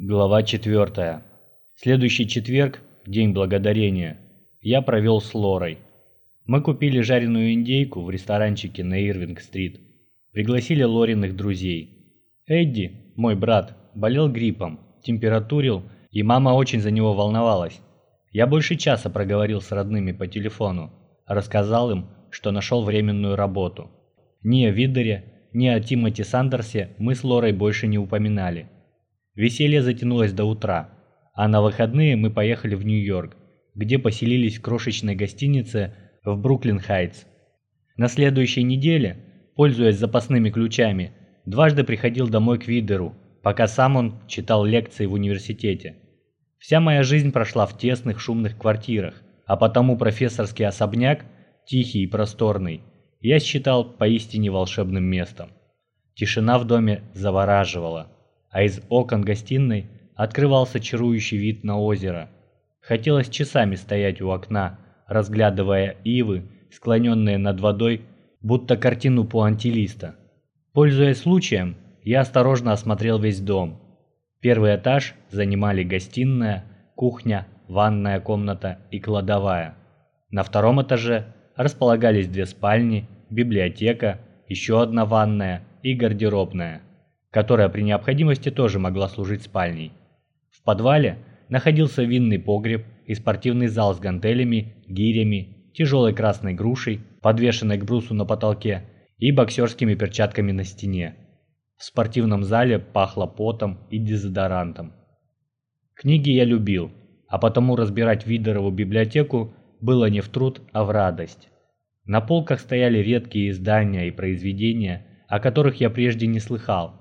Глава 4. Следующий четверг, День Благодарения, я провел с Лорой. Мы купили жареную индейку в ресторанчике на Ирвинг-стрит. Пригласили Лориных друзей. Эдди, мой брат, болел гриппом, температурил, и мама очень за него волновалась. Я больше часа проговорил с родными по телефону, рассказал им, что нашел временную работу. Ни о Видере, ни о Тимоти Сандерсе мы с Лорой больше не упоминали. Веселье затянулось до утра, а на выходные мы поехали в Нью-Йорк, где поселились в крошечной гостинице в Бруклин-Хайтс. На следующей неделе, пользуясь запасными ключами, дважды приходил домой к Видеру, пока сам он читал лекции в университете. Вся моя жизнь прошла в тесных шумных квартирах, а потому профессорский особняк, тихий и просторный, я считал поистине волшебным местом. Тишина в доме завораживала а из окон гостиной открывался чарующий вид на озеро. Хотелось часами стоять у окна, разглядывая ивы, склоненные над водой, будто картину пуантилиста. Пользуясь случаем, я осторожно осмотрел весь дом. Первый этаж занимали гостиная, кухня, ванная комната и кладовая. На втором этаже располагались две спальни, библиотека, еще одна ванная и гардеробная которая при необходимости тоже могла служить спальней. В подвале находился винный погреб и спортивный зал с гантелями, гирями, тяжелой красной грушей, подвешенной к брусу на потолке, и боксерскими перчатками на стене. В спортивном зале пахло потом и дезодорантом. Книги я любил, а потому разбирать Видерову библиотеку было не в труд, а в радость. На полках стояли редкие издания и произведения, о которых я прежде не слыхал,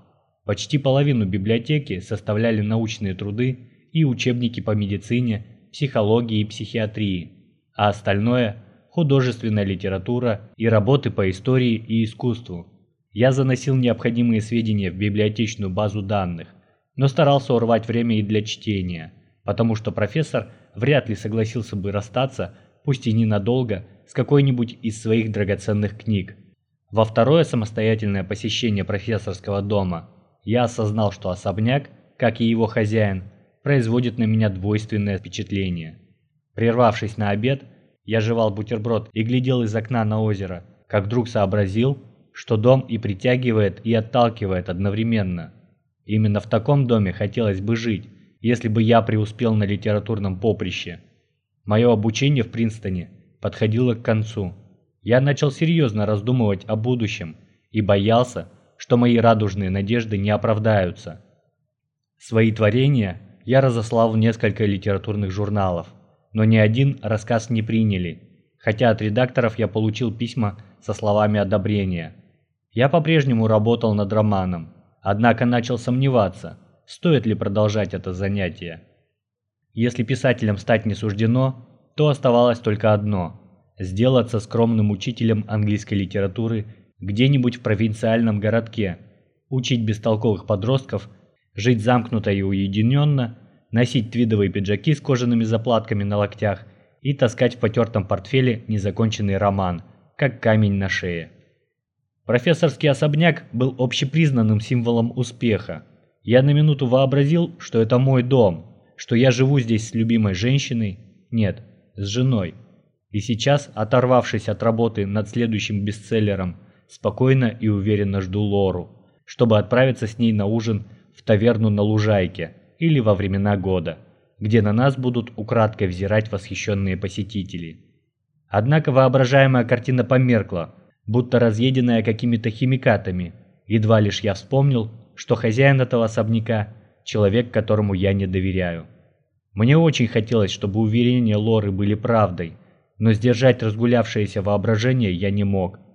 Почти половину библиотеки составляли научные труды и учебники по медицине, психологии и психиатрии, а остальное – художественная литература и работы по истории и искусству. Я заносил необходимые сведения в библиотечную базу данных, но старался урвать время и для чтения, потому что профессор вряд ли согласился бы расстаться, пусть и ненадолго, с какой-нибудь из своих драгоценных книг. Во второе самостоятельное посещение профессорского дома – я осознал, что особняк, как и его хозяин, производит на меня двойственное впечатление. Прервавшись на обед, я жевал бутерброд и глядел из окна на озеро, как вдруг сообразил, что дом и притягивает, и отталкивает одновременно. Именно в таком доме хотелось бы жить, если бы я преуспел на литературном поприще. Мое обучение в Принстоне подходило к концу. Я начал серьезно раздумывать о будущем и боялся, что мои радужные надежды не оправдаются. Свои творения я разослал в несколько литературных журналов, но ни один рассказ не приняли, хотя от редакторов я получил письма со словами одобрения. Я по-прежнему работал над романом, однако начал сомневаться, стоит ли продолжать это занятие. Если писателем стать не суждено, то оставалось только одно – сделаться скромным учителем английской литературы где-нибудь в провинциальном городке, учить бестолковых подростков, жить замкнуто и уединенно, носить твидовые пиджаки с кожаными заплатками на локтях и таскать в потертом портфеле незаконченный роман, как камень на шее. Профессорский особняк был общепризнанным символом успеха. Я на минуту вообразил, что это мой дом, что я живу здесь с любимой женщиной, нет, с женой. И сейчас, оторвавшись от работы над следующим бестселлером спокойно и уверенно жду Лору, чтобы отправиться с ней на ужин в таверну на Лужайке или во времена года, где на нас будут украдкой взирать восхищенные посетители. Однако воображаемая картина померкла, будто разъеденная какими-то химикатами. Едва лишь я вспомнил, что хозяин этого особняка – человек, которому я не доверяю. Мне очень хотелось, чтобы уверения Лоры были правдой, но сдержать разгулявшееся воображение я не мог –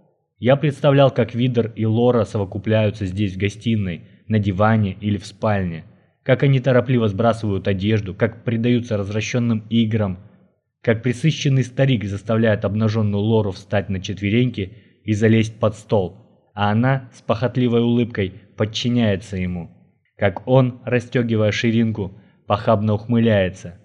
я представлял, как Видер и Лора совокупляются здесь в гостиной, на диване или в спальне, как они торопливо сбрасывают одежду, как предаются развращенным играм, как присыщенный старик заставляет обнаженную Лору встать на четвереньки и залезть под стол, а она с похотливой улыбкой подчиняется ему, как он, расстегивая ширинку, похабно ухмыляется.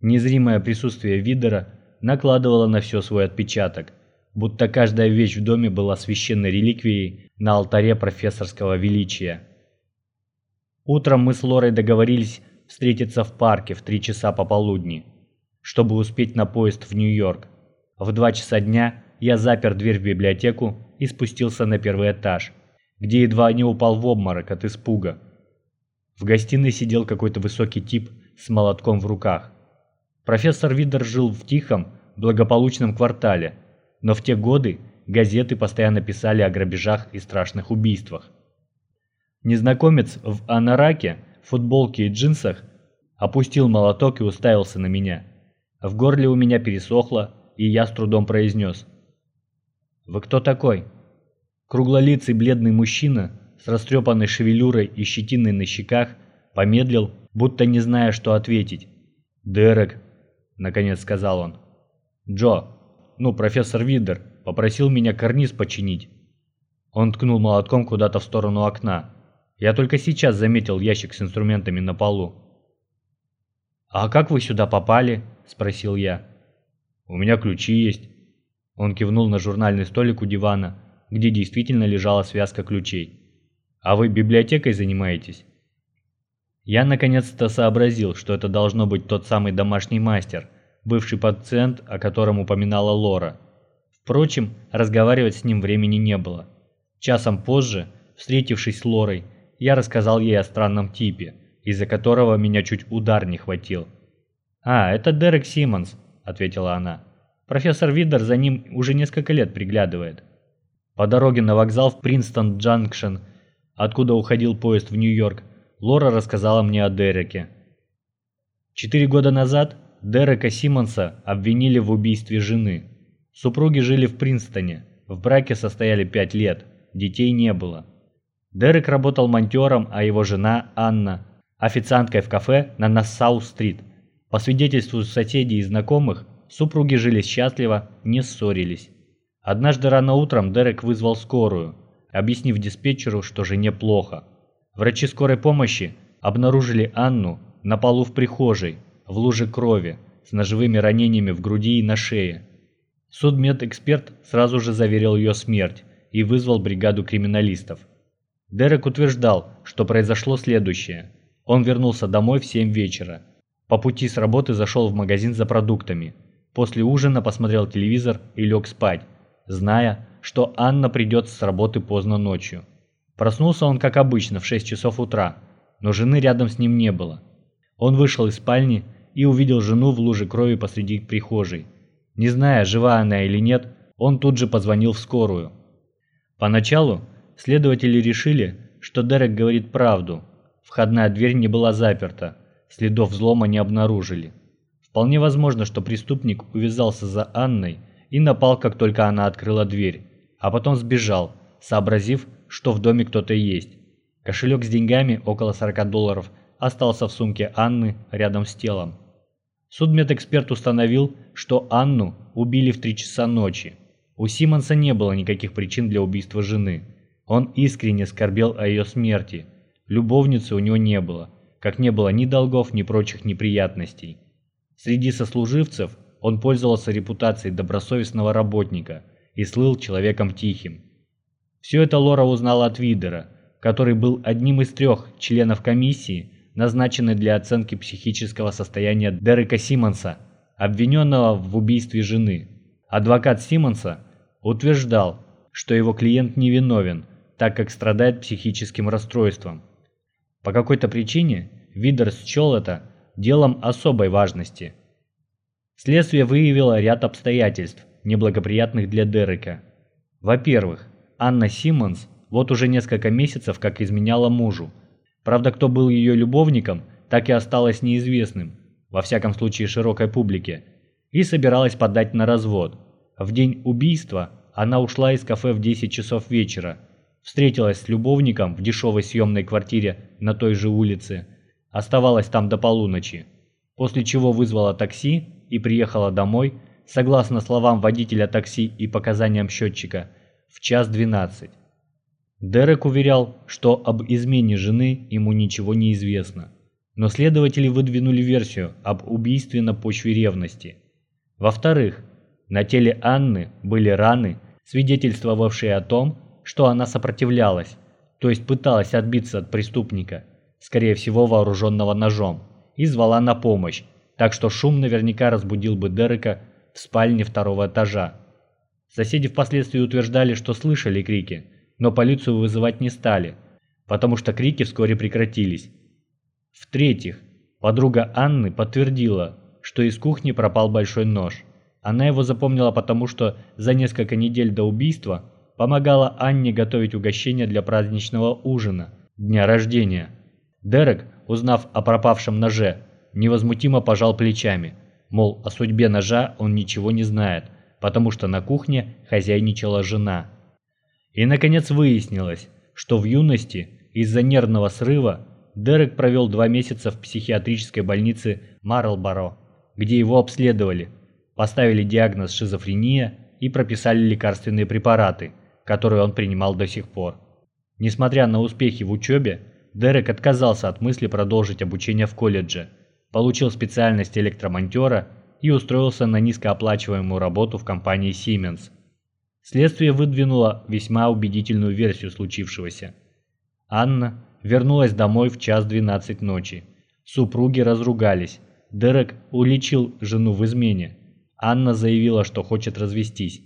Незримое присутствие Видера накладывало на все свой отпечаток – будто каждая вещь в доме была священной реликвией на алтаре профессорского величия. Утром мы с Лорой договорились встретиться в парке в три часа пополудни, чтобы успеть на поезд в Нью-Йорк. В два часа дня я запер дверь в библиотеку и спустился на первый этаж, где едва не упал в обморок от испуга. В гостиной сидел какой-то высокий тип с молотком в руках. Профессор Видер жил в тихом, благополучном квартале, но в те годы газеты постоянно писали о грабежах и страшных убийствах. Незнакомец в анараке, футболке и джинсах опустил молоток и уставился на меня. В горле у меня пересохло, и я с трудом произнес. «Вы кто такой?» Круглолицый бледный мужчина с растрепанной шевелюрой и щетиной на щеках помедлил, будто не зная, что ответить. «Дерек», — наконец сказал он. «Джо, ну, профессор Видер, попросил меня карниз починить». Он ткнул молотком куда-то в сторону окна. Я только сейчас заметил ящик с инструментами на полу. «А как вы сюда попали?» – спросил я. «У меня ключи есть». Он кивнул на журнальный столик у дивана, где действительно лежала связка ключей. «А вы библиотекой занимаетесь?» Я наконец-то сообразил, что это должно быть тот самый домашний мастер, бывший пациент, о котором упоминала Лора. Впрочем, разговаривать с ним времени не было. Часом позже, встретившись с Лорой, я рассказал ей о странном типе, из-за которого меня чуть удар не хватил. «А, это Дерек Симмонс», — ответила она. «Профессор Видер за ним уже несколько лет приглядывает». По дороге на вокзал в Принстон-Джанкшен, откуда уходил поезд в Нью-Йорк, Лора рассказала мне о Дереке. Четыре года назад Дерека Симмонса обвинили в убийстве жены. Супруги жили в Принстоне, в браке состояли пять лет, детей не было. Дерек работал монтером, а его жена Анна – официанткой в кафе на Нассау-стрит. По свидетельству соседей и знакомых, супруги жили счастливо, не ссорились. Однажды рано утром Дерек вызвал скорую, объяснив диспетчеру, что жене плохо. Врачи скорой помощи обнаружили Анну на полу в прихожей, в луже крови, с ножевыми ранениями в груди и на шее. Судмедэксперт сразу же заверил ее смерть и вызвал бригаду криминалистов. Дерек утверждал, что произошло следующее. Он вернулся домой в 7 вечера. По пути с работы зашел в магазин за продуктами. После ужина посмотрел телевизор и лег спать, зная, что Анна придет с работы поздно ночью. Проснулся он, как обычно, в 6 часов утра, но жены рядом с ним не было. Он вышел из спальни и увидел жену в луже крови посреди прихожей. Не зная, жива она или нет, он тут же позвонил в скорую. Поначалу Следователи решили, что Дерек говорит правду. Входная дверь не была заперта, следов взлома не обнаружили. Вполне возможно, что преступник увязался за Анной и напал, как только она открыла дверь, а потом сбежал, сообразив, что в доме кто-то есть. Кошелек с деньгами, около 40 долларов, остался в сумке Анны рядом с телом. Судмедэксперт установил, что Анну убили в 3 часа ночи. У Симмонса не было никаких причин для убийства жены. Он искренне скорбел о ее смерти. Любовницы у него не было, как не было ни долгов, ни прочих неприятностей. Среди сослуживцев он пользовался репутацией добросовестного работника и слыл человеком тихим. Все это Лора узнала от Видера, который был одним из трех членов комиссии, назначенной для оценки психического состояния Дерека Симмонса, обвиненного в убийстве жены. Адвокат Симмонса утверждал, что его клиент невиновен, так как страдает психическим расстройством. По какой-то причине Видер счел это делом особой важности. Следствие выявило ряд обстоятельств, неблагоприятных для Дерека. Во-первых, Анна Симмонс вот уже несколько месяцев как изменяла мужу. Правда, кто был ее любовником, так и осталось неизвестным, во всяком случае широкой публике, и собиралась подать на развод. В день убийства она ушла из кафе в 10 часов вечера – встретилась с любовником в дешевой съемной квартире на той же улице, оставалась там до полуночи, после чего вызвала такси и приехала домой, согласно словам водителя такси и показаниям счетчика, в час 12. Дерек уверял, что об измене жены ему ничего не известно, но следователи выдвинули версию об убийстве на почве ревности. Во-вторых, на теле Анны были раны, свидетельствовавшие о том, что она сопротивлялась, то есть пыталась отбиться от преступника. скорее всего вооруженного ножом, и звала на помощь, так что шум наверняка разбудил бы Дерека в спальне второго этажа. Соседи впоследствии утверждали, что слышали крики, но полицию вызывать не стали, потому что крики вскоре прекратились. В-третьих, подруга Анны подтвердила, что из кухни пропал большой нож. Она его запомнила потому, что за несколько недель до убийства помогала Анне готовить угощение для праздничного ужина, дня рождения. Дерек, узнав о пропавшем ноже, невозмутимо пожал плечами, мол, о судьбе ножа он ничего не знает, потому что на кухне хозяйничала жена. И наконец выяснилось, что в юности из-за нервного срыва Дерек провел два месяца в психиатрической больнице Марлборо, где его обследовали, поставили диагноз шизофрения и прописали лекарственные препараты, которые он принимал до сих пор. Несмотря на успехи в учебе, Дерек отказался от мысли продолжить обучение в колледже, получил специальность электромонтера и устроился на низкооплачиваемую работу в компании Siemens. Следствие выдвинуло весьма убедительную версию случившегося. Анна вернулась домой в час 12 ночи. Супруги разругались. Дерек уличил жену в измене. Анна заявила, что хочет развестись.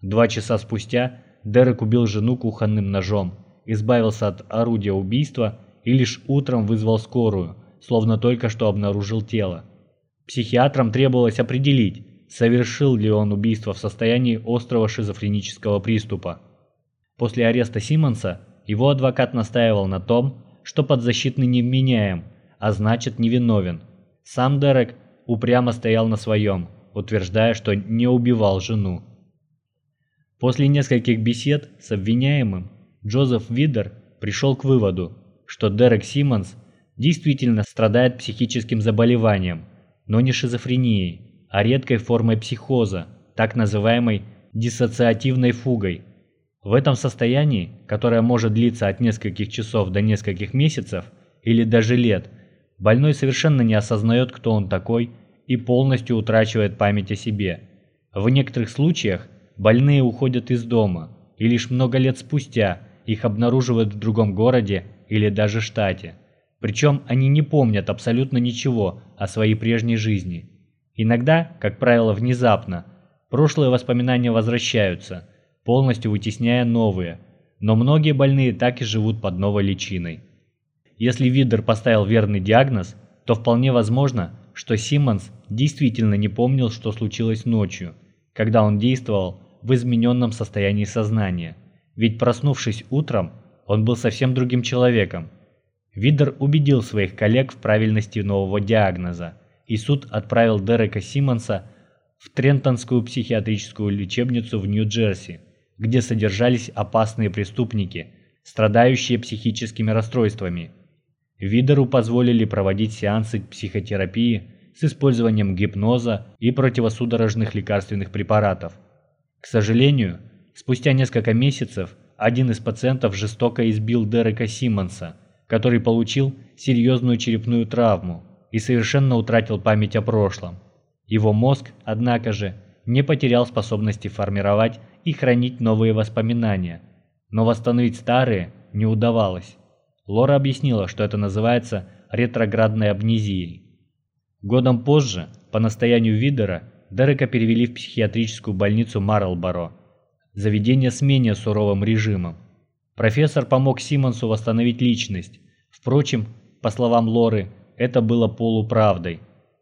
Два часа спустя Дерек убил жену кухонным ножом, избавился от орудия убийства и лишь утром вызвал скорую, словно только что обнаружил тело. Психиатрам требовалось определить, совершил ли он убийство в состоянии острого шизофренического приступа. После ареста Симмонса его адвокат настаивал на том, что подзащитный невменяем, а значит невиновен. Сам Дерек упрямо стоял на своем, утверждая, что не убивал жену. После нескольких бесед с обвиняемым Джозеф Видер пришел к выводу, что Дерек Симмонс действительно страдает психическим заболеванием, но не шизофренией, а редкой формой психоза, так называемой диссоциативной фугой – в этом состоянии, которое может длиться от нескольких часов до нескольких месяцев или даже лет, больной совершенно не осознает, кто он такой и полностью утрачивает память о себе. В некоторых случаях больные уходят из дома, и лишь много лет спустя их обнаруживают в другом городе или даже штате. Причем они не помнят абсолютно ничего о своей прежней жизни. Иногда, как правило внезапно, прошлые воспоминания возвращаются – полностью вытесняя новые, но многие больные так и живут под новой личиной. Если Видер поставил верный диагноз, то вполне возможно, что Симмонс действительно не помнил, что случилось ночью, когда он действовал в измененном состоянии сознания, ведь проснувшись утром, он был совсем другим человеком. Видер убедил своих коллег в правильности нового диагноза, и суд отправил Дерека Симмонса в Трентонскую психиатрическую лечебницу в Нью-Джерси, где содержались опасные преступники, страдающие психическими расстройствами. Видеру позволили проводить сеансы психотерапии с использованием гипноза и противосудорожных лекарственных препаратов. К сожалению, спустя несколько месяцев один из пациентов жестоко избил Дерека Симмонса, который получил серьезную черепную травму и совершенно утратил память о прошлом. Его мозг, однако же, не потерял способности формировать и хранить новые воспоминания, но восстановить старые не удавалось. Лора объяснила, что это называется ретроградной амнезией. Годом позже, по настоянию Видера, Дерека перевели в психиатрическую больницу Марлборо, заведение с менее суровым режимом. Профессор помог Симмонсу восстановить личность. Впрочем, по словам Лоры, это было полуправдой.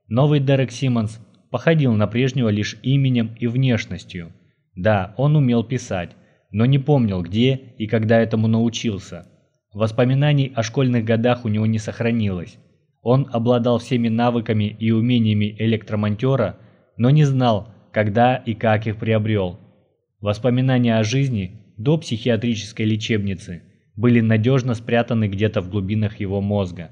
Новый Дерек Симмонс походил на прежнего лишь именем и внешностью – да, он умел писать, но не помнил, где и когда этому научился. Воспоминаний о школьных годах у него не сохранилось. Он обладал всеми навыками и умениями электромонтера, но не знал, когда и как их приобрел. Воспоминания о жизни до психиатрической лечебницы были надежно спрятаны где-то в глубинах его мозга.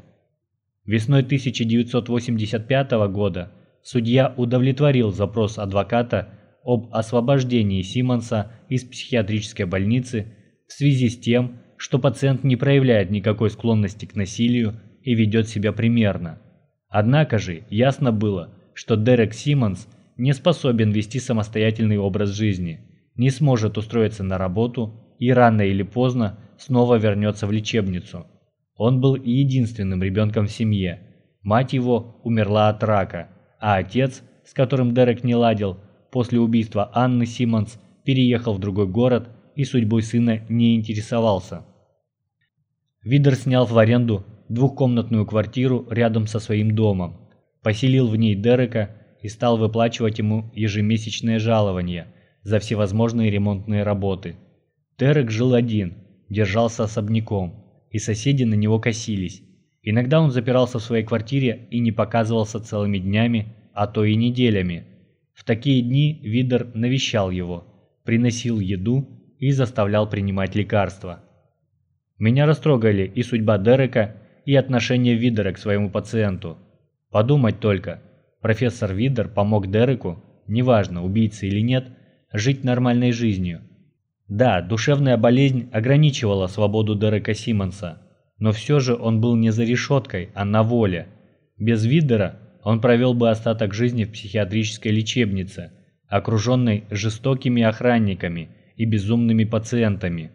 Весной 1985 года судья удовлетворил запрос адвоката об освобождении Симмонса из психиатрической больницы в связи с тем, что пациент не проявляет никакой склонности к насилию и ведет себя примерно. Однако же ясно было, что Дерек Симмонс не способен вести самостоятельный образ жизни, не сможет устроиться на работу и рано или поздно снова вернется в лечебницу. Он был единственным ребенком в семье. Мать его умерла от рака, а отец, с которым Дерек не ладил, после убийства Анны Симмонс переехал в другой город и судьбой сына не интересовался. Видер снял в аренду двухкомнатную квартиру рядом со своим домом, поселил в ней Дерека и стал выплачивать ему ежемесячное жалование за всевозможные ремонтные работы. Дерек жил один, держался особняком, и соседи на него косились. Иногда он запирался в своей квартире и не показывался целыми днями, а то и неделями. В такие дни Видер навещал его, приносил еду и заставлял принимать лекарства. Меня растрогали и судьба Дерека, и отношение Видера к своему пациенту. Подумать только, профессор Видер помог Дереку, неважно, убийца или нет, жить нормальной жизнью. Да, душевная болезнь ограничивала свободу Дерека Симмонса, но все же он был не за решеткой, а на воле. Без Видера он провел бы остаток жизни в психиатрической лечебнице, окруженной жестокими охранниками и безумными пациентами.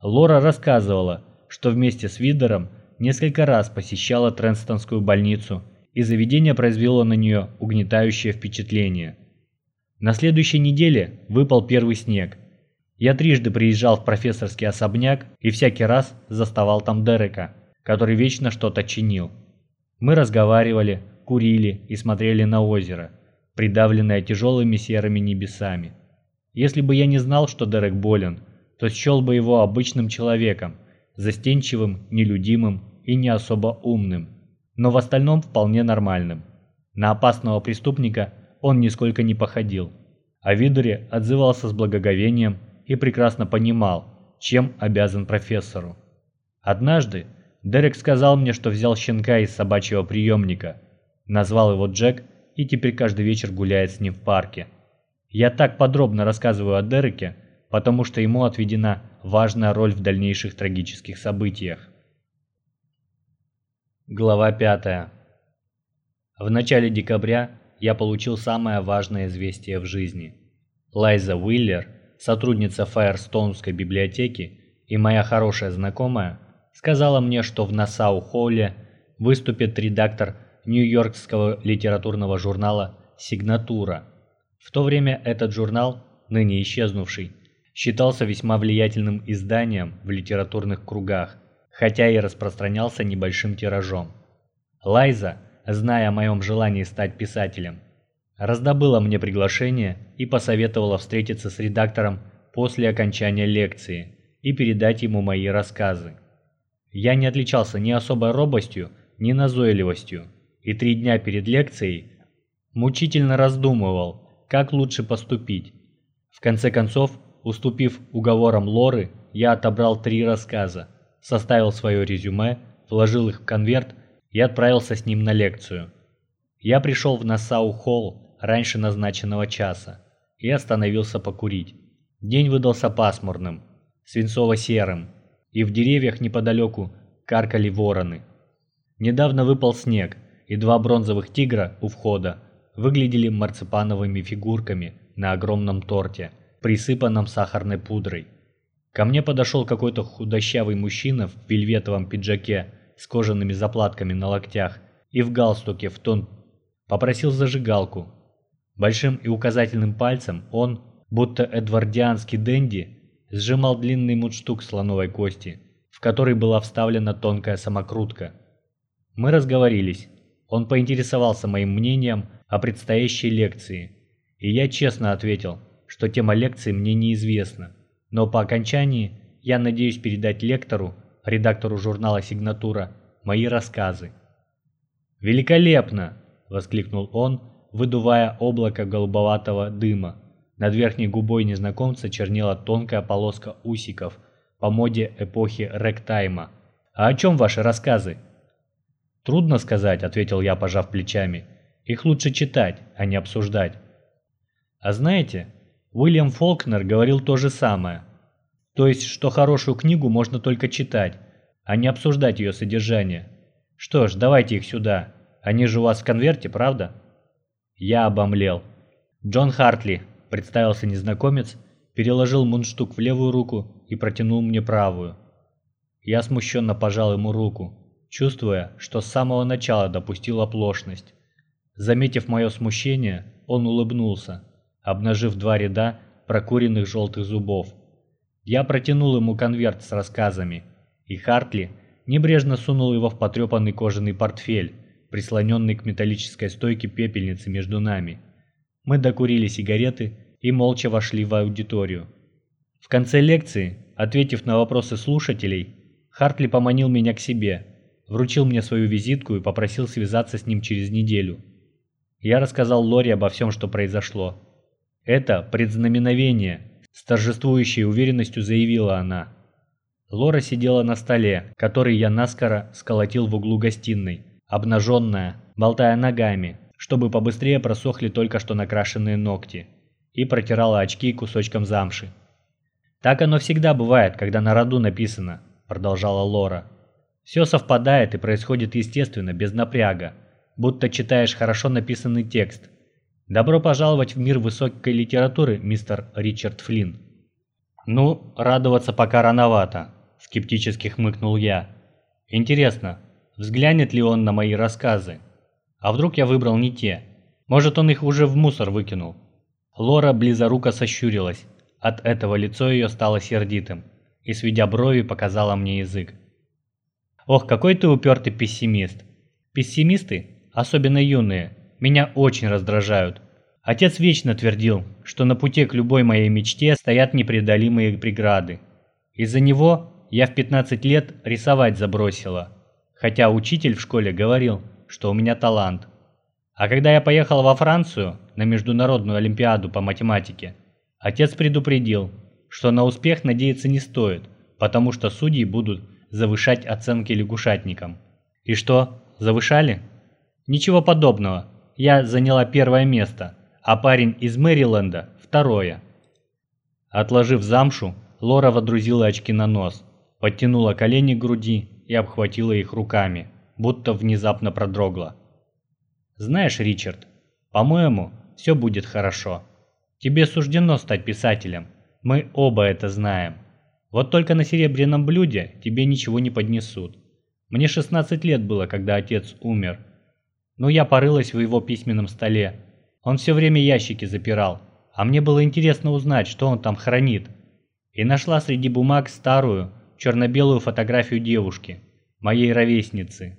Лора рассказывала, что вместе с Видером несколько раз посещала Тренстонскую больницу, и заведение произвело на нее угнетающее впечатление. На следующей неделе выпал первый снег. Я трижды приезжал в профессорский особняк и всякий раз заставал там Дерека, который вечно что-то чинил. Мы разговаривали, курили и смотрели на озеро, придавленное тяжелыми серыми небесами. Если бы я не знал, что Дерек болен, то счел бы его обычным человеком, застенчивым, нелюдимым и не особо умным, но в остальном вполне нормальным. На опасного преступника он нисколько не походил. А Видуре отзывался с благоговением и прекрасно понимал, чем обязан профессору. Однажды Дерек сказал мне, что взял щенка из собачьего приемника, назвал его Джек и теперь каждый вечер гуляет с ним в парке. Я так подробно рассказываю о Дереке, потому что ему отведена важная роль в дальнейших трагических событиях. Глава 5. В начале декабря я получил самое важное известие в жизни. Лайза Уиллер, сотрудница Фаерстоунской библиотеки и моя хорошая знакомая, сказала мне, что в Нассау-Холле выступит редактор нью-йоркского литературного журнала «Сигнатура». В то время этот журнал, ныне исчезнувший, считался весьма влиятельным изданием в литературных кругах, хотя и распространялся небольшим тиражом. Лайза, зная о моем желании стать писателем, раздобыла мне приглашение и посоветовала встретиться с редактором после окончания лекции и передать ему мои рассказы. Я не отличался ни особой робостью, ни назойливостью, и три дня перед лекцией мучительно раздумывал, как лучше поступить. В конце концов, уступив уговорам Лоры, я отобрал три рассказа, составил свое резюме, вложил их в конверт и отправился с ним на лекцию. Я пришел в Нассау-холл раньше назначенного часа и остановился покурить. День выдался пасмурным, свинцово-серым, и в деревьях неподалеку каркали вороны. Недавно выпал снег, и два бронзовых тигра у входа выглядели марципановыми фигурками на огромном торте, присыпанном сахарной пудрой. Ко мне подошел какой-то худощавый мужчина в вельветовом пиджаке с кожаными заплатками на локтях и в галстуке в тон попросил зажигалку. Большим и указательным пальцем он, будто эдвардианский денди, сжимал длинный мундштук слоновой кости, в который была вставлена тонкая самокрутка. Мы разговорились. Он поинтересовался моим мнением о предстоящей лекции, и я честно ответил, что тема лекции мне неизвестна но по окончании я надеюсь передать лектору, редактору журнала «Сигнатура», мои рассказы. «Великолепно!» – воскликнул он, выдувая облако голубоватого дыма. Над верхней губой незнакомца чернела тонкая полоска усиков по моде эпохи ректайма. «А о чем ваши рассказы?» «Трудно сказать», – ответил я, пожав плечами. «Их лучше читать, а не обсуждать». «А знаете, Уильям Фолкнер говорил то же самое. То есть, что хорошую книгу можно только читать, а не обсуждать ее содержание. Что ж, давайте их сюда. Они же у вас в конверте, правда? Я обомлел. Джон Хартли, представился незнакомец, переложил мундштук в левую руку и протянул мне правую. Я смущенно пожал ему руку, чувствуя, что с самого начала допустил оплошность. Заметив мое смущение, он улыбнулся, обнажив два ряда прокуренных желтых зубов. Я протянул ему конверт с рассказами, и Хартли небрежно сунул его в потрепанный кожаный портфель, прислоненный к металлической стойке пепельницы между нами. Мы докурили сигареты и молча вошли в аудиторию. В конце лекции, ответив на вопросы слушателей, Хартли поманил меня к себе, вручил мне свою визитку и попросил связаться с ним через неделю. Я рассказал Лори обо всем, что произошло. «Это предзнаменовение», – с торжествующей уверенностью заявила она. Лора сидела на столе, который я наскоро сколотил в углу гостиной, обнаженная, болтая ногами, чтобы побыстрее просохли только что накрашенные ногти, и протирала очки кусочком замши. «Так оно всегда бывает, когда на роду написано», – продолжала Лора. «Все совпадает и происходит естественно, без напряга, будто читаешь хорошо написанный текст. Добро пожаловать в мир высокой литературы, мистер Ричард Флинн. Ну, радоваться пока рановато, скептически хмыкнул я. Интересно, взглянет ли он на мои рассказы? А вдруг я выбрал не те? Может, он их уже в мусор выкинул? Лора близоруко сощурилась. От этого лицо ее стало сердитым и, сведя брови, показала мне язык. «Ох, какой ты упертый пессимист! Пессимисты особенно юные, меня очень раздражают. Отец вечно твердил, что на пути к любой моей мечте стоят непреодолимые преграды. Из-за него я в 15 лет рисовать забросила, хотя учитель в школе говорил, что у меня талант. А когда я поехал во Францию на международную олимпиаду по математике, отец предупредил, что на успех надеяться не стоит, потому что судьи будут завышать оценки лягушатникам. И что, завышали? Ничего подобного. Я заняла первое место, а парень из Мэриленда – второе. Отложив замшу, Лора водрузила очки на нос, подтянула колени к груди и обхватила их руками, будто внезапно продрогла. «Знаешь, Ричард, по-моему, все будет хорошо. Тебе суждено стать писателем. Мы оба это знаем. Вот только на серебряном блюде тебе ничего не поднесут. Мне 16 лет было, когда отец умер – но я порылась в его письменном столе. Он все время ящики запирал, а мне было интересно узнать, что он там хранит. И нашла среди бумаг старую, черно-белую фотографию девушки, моей ровесницы.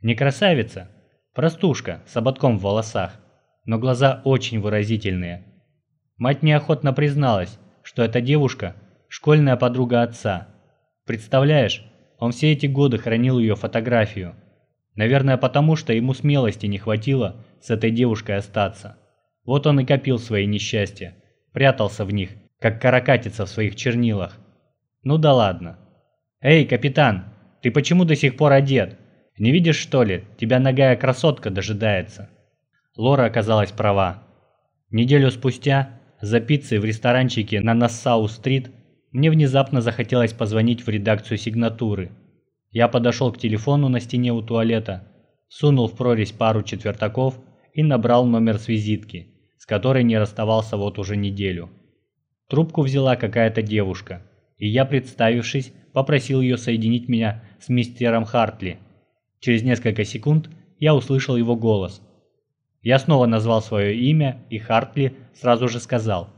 Не красавица, простушка с ободком в волосах, но глаза очень выразительные. Мать неохотно призналась, что эта девушка – школьная подруга отца. Представляешь, он все эти годы хранил ее фотографию – Наверное, потому что ему смелости не хватило с этой девушкой остаться. Вот он и копил свои несчастья, прятался в них, как каракатица в своих чернилах. Ну да ладно. Эй, капитан, ты почему до сих пор одет? Не видишь, что ли, тебя ногая красотка дожидается. Лора оказалась права. Неделю спустя, за пиццей в ресторанчике на Нассау-стрит, мне внезапно захотелось позвонить в редакцию сигнатуры – я подошел к телефону на стене у туалета, сунул в прорезь пару четвертаков и набрал номер с визитки, с которой не расставался вот уже неделю. Трубку взяла какая-то девушка, и я, представившись, попросил ее соединить меня с мистером Хартли. Через несколько секунд я услышал его голос. Я снова назвал свое имя, и Хартли сразу же сказал.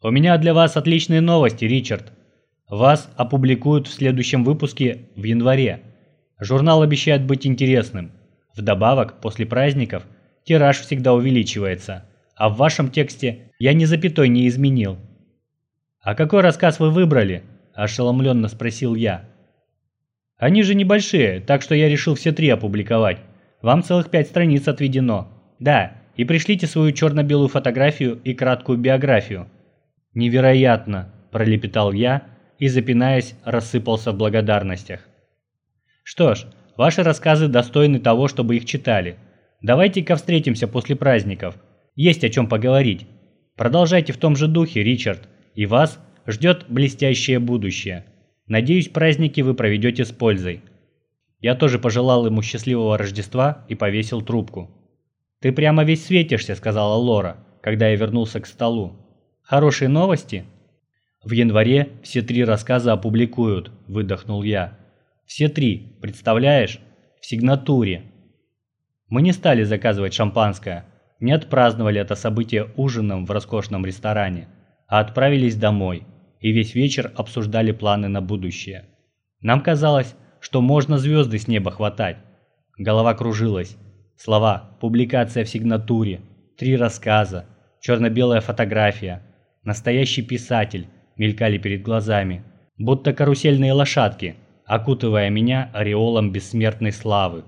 «У меня для вас отличные новости, Ричард. Вас опубликуют в следующем выпуске в январе. Журнал обещает быть интересным. Вдобавок, после праздников тираж всегда увеличивается, а в вашем тексте я ни запятой не изменил. «А какой рассказ вы выбрали?» – ошеломленно спросил я. «Они же небольшие, так что я решил все три опубликовать. Вам целых пять страниц отведено. Да, и пришлите свою черно-белую фотографию и краткую биографию». «Невероятно!» – пролепетал я – и, запинаясь, рассыпался в благодарностях. «Что ж, ваши рассказы достойны того, чтобы их читали. Давайте-ка встретимся после праздников. Есть о чем поговорить. Продолжайте в том же духе, Ричард, и вас ждет блестящее будущее. Надеюсь, праздники вы проведете с пользой». Я тоже пожелал ему счастливого Рождества и повесил трубку. «Ты прямо весь светишься», — сказала Лора, когда я вернулся к столу. «Хорошие новости?» В январе все три рассказа опубликуют, выдохнул я. Все три, представляешь? В сигнатуре. Мы не стали заказывать шампанское, не отпраздновали это событие ужином в роскошном ресторане, а отправились домой и весь вечер обсуждали планы на будущее. Нам казалось, что можно звезды с неба хватать. Голова кружилась. Слова, публикация в сигнатуре, три рассказа, черно-белая фотография, настоящий писатель мелькали перед глазами, будто карусельные лошадки, окутывая меня ореолом бессмертной славы.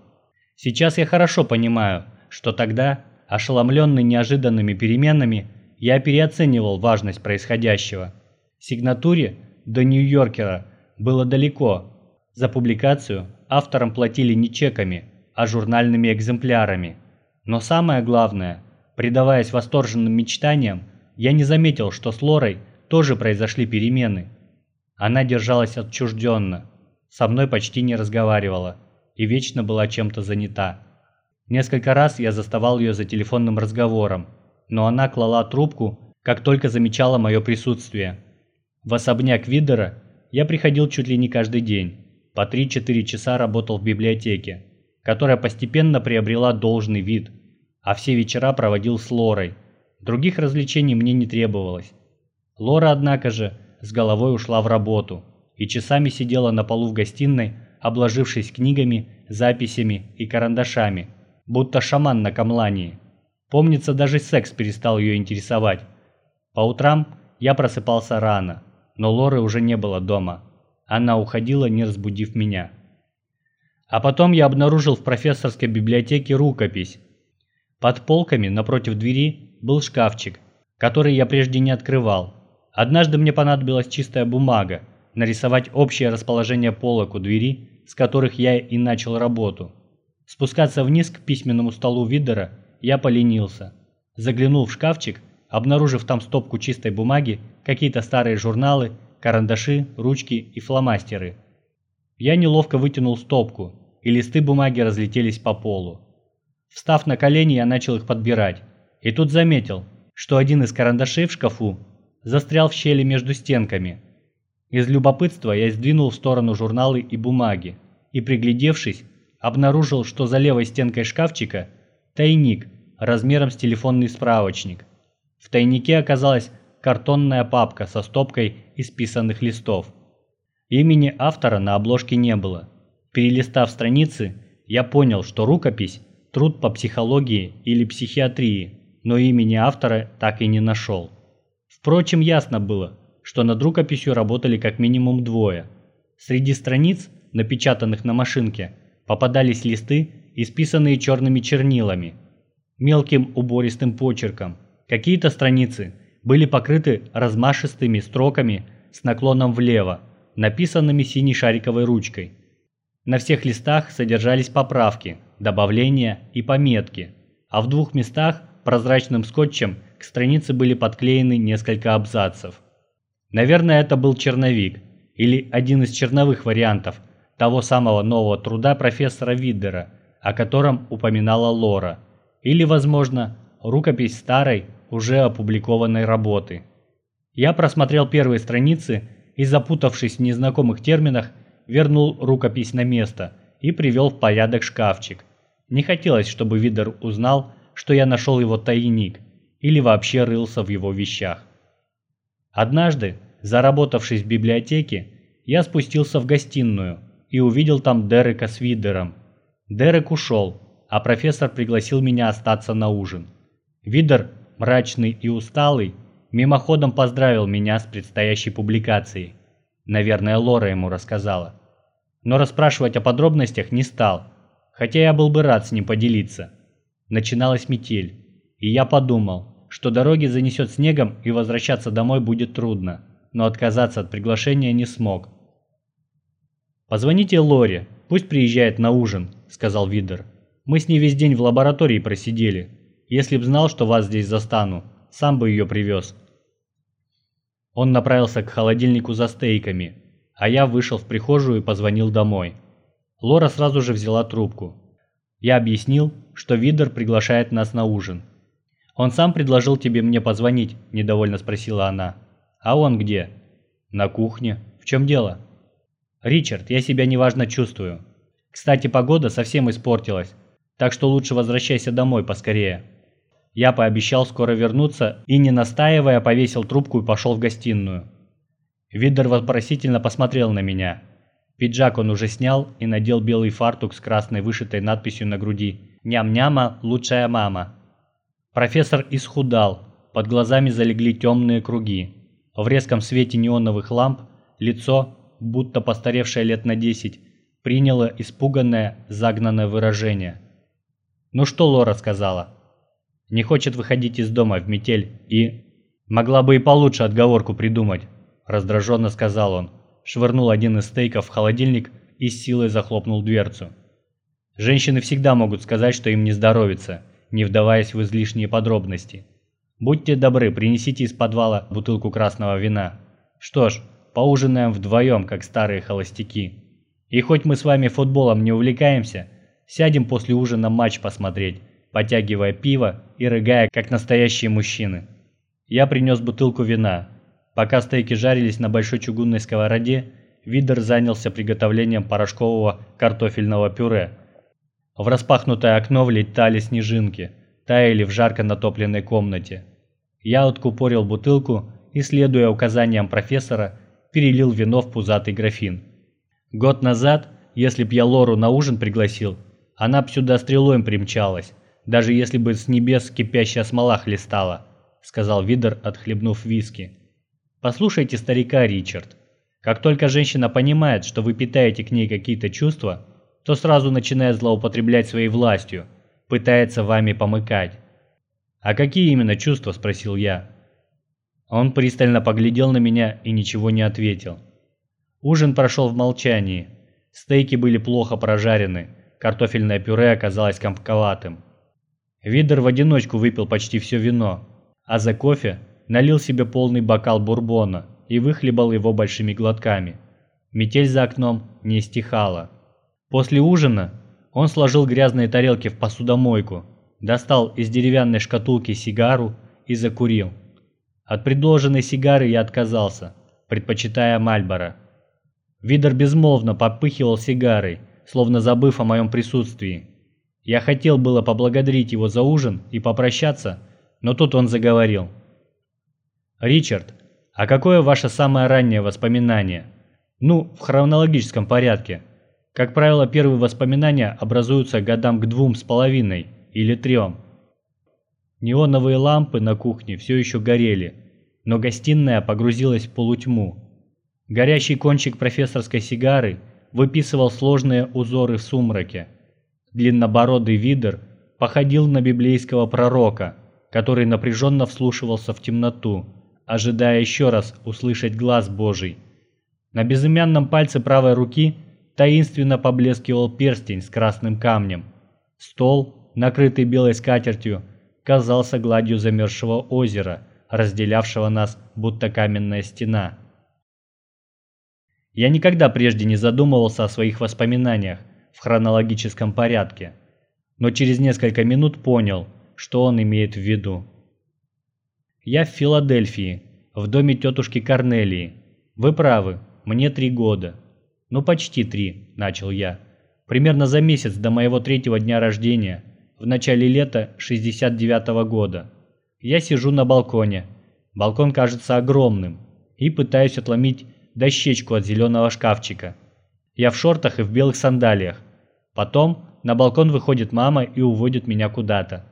Сейчас я хорошо понимаю, что тогда, ошеломленный неожиданными переменами, я переоценивал важность происходящего. Сигнатуре до Нью-Йоркера было далеко. За публикацию авторам платили не чеками, а журнальными экземплярами. Но самое главное, предаваясь восторженным мечтаниям, я не заметил, что с Лорой тоже произошли перемены. Она держалась отчужденно, со мной почти не разговаривала и вечно была чем-то занята. Несколько раз я заставал ее за телефонным разговором, но она клала трубку, как только замечала мое присутствие. В особняк Видера я приходил чуть ли не каждый день, по 3-4 часа работал в библиотеке, которая постепенно приобрела должный вид, а все вечера проводил с Лорой. Других развлечений мне не требовалось. Лора, однако же, с головой ушла в работу и часами сидела на полу в гостиной, обложившись книгами, записями и карандашами, будто шаман на камлании. Помнится, даже секс перестал ее интересовать. По утрам я просыпался рано, но Лоры уже не было дома. Она уходила, не разбудив меня. А потом я обнаружил в профессорской библиотеке рукопись. Под полками напротив двери был шкафчик, который я прежде не открывал. Однажды мне понадобилась чистая бумага, нарисовать общее расположение полок у двери, с которых я и начал работу. Спускаться вниз к письменному столу Видера я поленился. Заглянул в шкафчик, обнаружив там стопку чистой бумаги, какие-то старые журналы, карандаши, ручки и фломастеры. Я неловко вытянул стопку, и листы бумаги разлетелись по полу. Встав на колени, я начал их подбирать, и тут заметил, что один из карандашей в шкафу застрял в щели между стенками – из любопытства я сдвинул в сторону журналы и бумаги и, приглядевшись, обнаружил, что за левой стенкой шкафчика тайник размером с телефонный справочник. В тайнике оказалась картонная папка со стопкой исписанных листов. Имени автора на обложке не было. Перелистав страницы, я понял, что рукопись – труд по психологии или психиатрии, но имени автора так и не нашел. Впрочем, ясно было, что над рукописью работали как минимум двое. Среди страниц, напечатанных на машинке, попадались листы, исписанные черными чернилами, мелким убористым почерком. Какие-то страницы были покрыты размашистыми строками с наклоном влево, написанными синей шариковой ручкой. На всех листах содержались поправки, добавления и пометки, а в двух местах прозрачным скотчем к странице были подклеены несколько абзацев. Наверное, это был черновик, или один из черновых вариантов того самого нового труда профессора Виддера, о котором упоминала Лора, или, возможно, рукопись старой, уже опубликованной работы. Я просмотрел первые страницы и, запутавшись в незнакомых терминах, вернул рукопись на место и привел в порядок шкафчик. Не хотелось, чтобы Видер узнал, что я нашел его тайник или вообще рылся в его вещах. Однажды, заработавшись в библиотеке, я спустился в гостиную и увидел там Дерека с Видером. Дерек ушел, а профессор пригласил меня остаться на ужин. Видер, мрачный и усталый, мимоходом поздравил меня с предстоящей публикацией. Наверное, Лора ему рассказала. Но расспрашивать о подробностях не стал, хотя я был бы рад с ним поделиться. Начиналась метель, и я подумал, что дороги занесет снегом и возвращаться домой будет трудно, но отказаться от приглашения не смог. «Позвоните Лоре, пусть приезжает на ужин», — сказал Видер. «Мы с ней весь день в лаборатории просидели. Если б знал, что вас здесь застану, сам бы ее привез». Он направился к холодильнику за стейками, а я вышел в прихожую и позвонил домой. Лора сразу же взяла трубку. Я объяснил, что Видер приглашает нас на ужин. «Он сам предложил тебе мне позвонить?» – недовольно спросила она. «А он где?» «На кухне. В чем дело?» «Ричард, я себя неважно чувствую. Кстати, погода совсем испортилась, так что лучше возвращайся домой поскорее». Я пообещал скоро вернуться и, не настаивая, повесил трубку и пошел в гостиную. Видер вопросительно посмотрел на меня. Пиджак он уже снял и надел белый фартук с красной вышитой надписью на груди «Ням-няма, лучшая мама». Профессор исхудал, под глазами залегли темные круги. В резком свете неоновых ламп лицо, будто постаревшее лет на десять, приняло испуганное, загнанное выражение. «Ну что Лора сказала?» «Не хочет выходить из дома в метель и...» «Могла бы и получше отговорку придумать», – раздраженно сказал он швырнул один из стейков в холодильник и с силой захлопнул дверцу. Женщины всегда могут сказать, что им не здоровится, не вдаваясь в излишние подробности. Будьте добры, принесите из подвала бутылку красного вина. Что ж, поужинаем вдвоем, как старые холостяки. И хоть мы с вами футболом не увлекаемся, сядем после ужина матч посмотреть, потягивая пиво и рыгая, как настоящие мужчины. Я принес бутылку вина, Пока стейки жарились на большой чугунной сковороде, Видер занялся приготовлением порошкового картофельного пюре. В распахнутое окно влетали снежинки, таяли в жарко натопленной комнате. Я откупорил бутылку и, следуя указаниям профессора, перелил вино в пузатый графин. Год назад, если б я Лору на ужин пригласил, она б сюда стрелой примчалась, даже если бы с небес кипящая смола хлестала, сказал Видер, отхлебнув виски. Послушайте старика, Ричард. Как только женщина понимает, что вы питаете к ней какие-то чувства, то сразу начинает злоупотреблять своей властью, пытается вами помыкать. «А какие именно чувства?» – спросил я. Он пристально поглядел на меня и ничего не ответил. Ужин прошел в молчании. Стейки были плохо прожарены, картофельное пюре оказалось комковатым. Видер в одиночку выпил почти все вино, а за кофе налил себе полный бокал бурбона и выхлебал его большими глотками. Метель за окном не стихала. После ужина он сложил грязные тарелки в посудомойку, достал из деревянной шкатулки сигару и закурил. От предложенной сигары я отказался, предпочитая Мальборо. Видер безмолвно попыхивал сигарой, словно забыв о моем присутствии. Я хотел было поблагодарить его за ужин и попрощаться, но тут он заговорил. Ричард, а какое ваше самое раннее воспоминание? Ну, в хронологическом порядке. Как правило, первые воспоминания образуются годам к двум с половиной или трем. Неоновые лампы на кухне все еще горели, но гостиная погрузилась в полутьму. Горящий кончик профессорской сигары выписывал сложные узоры в сумраке. Длиннобородый видер походил на библейского пророка, который напряженно вслушивался в темноту ожидая еще раз услышать глаз Божий. На безымянном пальце правой руки таинственно поблескивал перстень с красным камнем. Стол, накрытый белой скатертью, казался гладью замерзшего озера, разделявшего нас, будто каменная стена. Я никогда прежде не задумывался о своих воспоминаниях в хронологическом порядке, но через несколько минут понял, что он имеет в виду. Я в Филадельфии, в доме тетушки Корнелии. Вы правы, мне три года. Ну почти три, начал я. Примерно за месяц до моего третьего дня рождения, в начале лета 69 -го года. Я сижу на балконе. Балкон кажется огромным. И пытаюсь отломить дощечку от зеленого шкафчика. Я в шортах и в белых сандалиях. Потом на балкон выходит мама и уводит меня куда-то.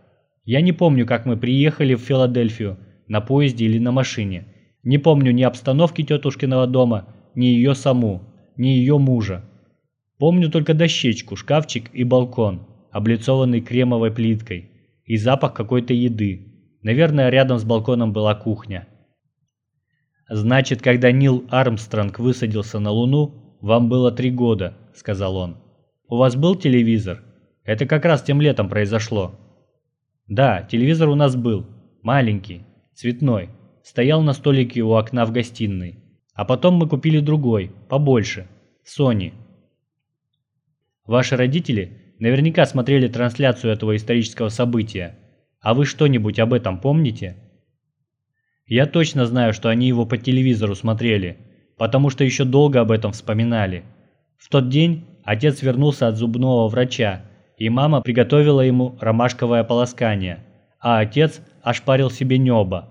Я не помню, как мы приехали в Филадельфию, на поезде или на машине. Не помню ни обстановки тетушкиного дома, ни ее саму, ни ее мужа. Помню только дощечку, шкафчик и балкон, облицованный кремовой плиткой, и запах какой-то еды. Наверное, рядом с балконом была кухня. «Значит, когда Нил Армстронг высадился на Луну, вам было три года», — сказал он. «У вас был телевизор? Это как раз тем летом произошло». «Да, телевизор у нас был. Маленький, цветной, стоял на столике у окна в гостиной. А потом мы купили другой, побольше, Sony. Ваши родители наверняка смотрели трансляцию этого исторического события. А вы что-нибудь об этом помните? Я точно знаю, что они его по телевизору смотрели, потому что еще долго об этом вспоминали. В тот день отец вернулся от зубного врача, и мама приготовила ему ромашковое полоскание, а отец ошпарил себе небо.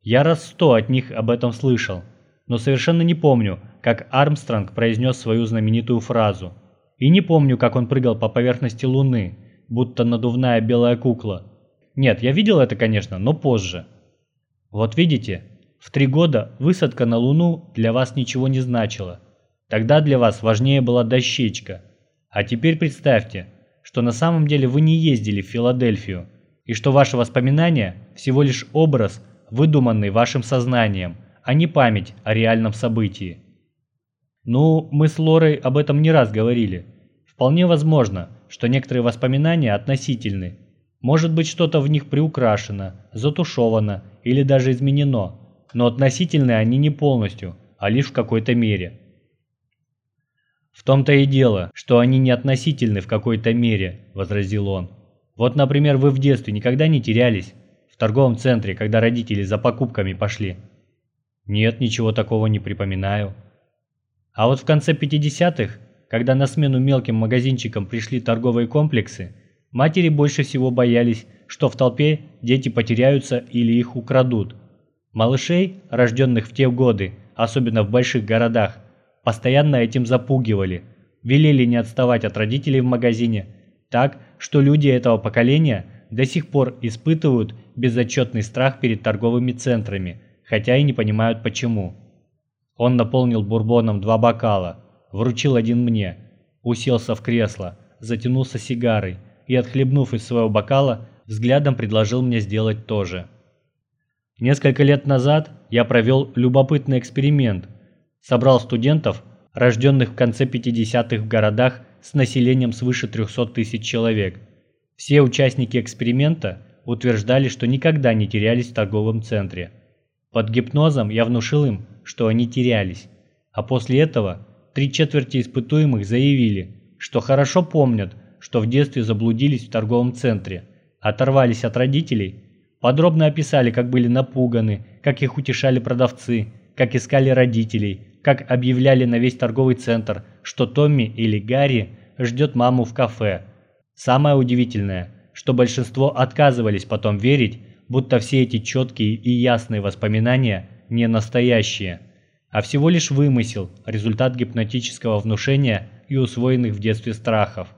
Я раз сто от них об этом слышал, но совершенно не помню, как Армстронг произнес свою знаменитую фразу. И не помню, как он прыгал по поверхности Луны, будто надувная белая кукла. Нет, я видел это, конечно, но позже. Вот видите, в три года высадка на Луну для вас ничего не значила. Тогда для вас важнее была дощечка. А теперь представьте, что на самом деле вы не ездили в Филадельфию, и что ваши воспоминания всего лишь образ, выдуманный вашим сознанием, а не память о реальном событии. Ну, мы с Лорой об этом не раз говорили. Вполне возможно, что некоторые воспоминания относительны. Может быть, что-то в них приукрашено, затушевано или даже изменено, но относительны они не полностью, а лишь в какой-то мере. «В том-то и дело, что они не относительны в какой-то мере», – возразил он. «Вот, например, вы в детстве никогда не терялись в торговом центре, когда родители за покупками пошли?» «Нет, ничего такого не припоминаю». А вот в конце 50-х, когда на смену мелким магазинчикам пришли торговые комплексы, матери больше всего боялись, что в толпе дети потеряются или их украдут. Малышей, рожденных в те годы, особенно в больших городах, постоянно этим запугивали, велели не отставать от родителей в магазине, так, что люди этого поколения до сих пор испытывают безотчетный страх перед торговыми центрами, хотя и не понимают почему. Он наполнил бурбоном два бокала, вручил один мне, уселся в кресло, затянулся сигарой и, отхлебнув из своего бокала, взглядом предложил мне сделать то же. Несколько лет назад я провел любопытный эксперимент. Собрал студентов, рожденных в конце 50-х в городах с населением свыше 300 тысяч человек. Все участники эксперимента утверждали, что никогда не терялись в торговом центре. Под гипнозом я внушил им, что они терялись. А после этого три четверти испытуемых заявили, что хорошо помнят, что в детстве заблудились в торговом центре, оторвались от родителей, подробно описали, как были напуганы, как их утешали продавцы, как искали родителей, как объявляли на весь торговый центр, что Томми или Гарри ждет маму в кафе. Самое удивительное, что большинство отказывались потом верить, будто все эти четкие и ясные воспоминания – не настоящие, а всего лишь вымысел, результат гипнотического внушения и усвоенных в детстве страхов.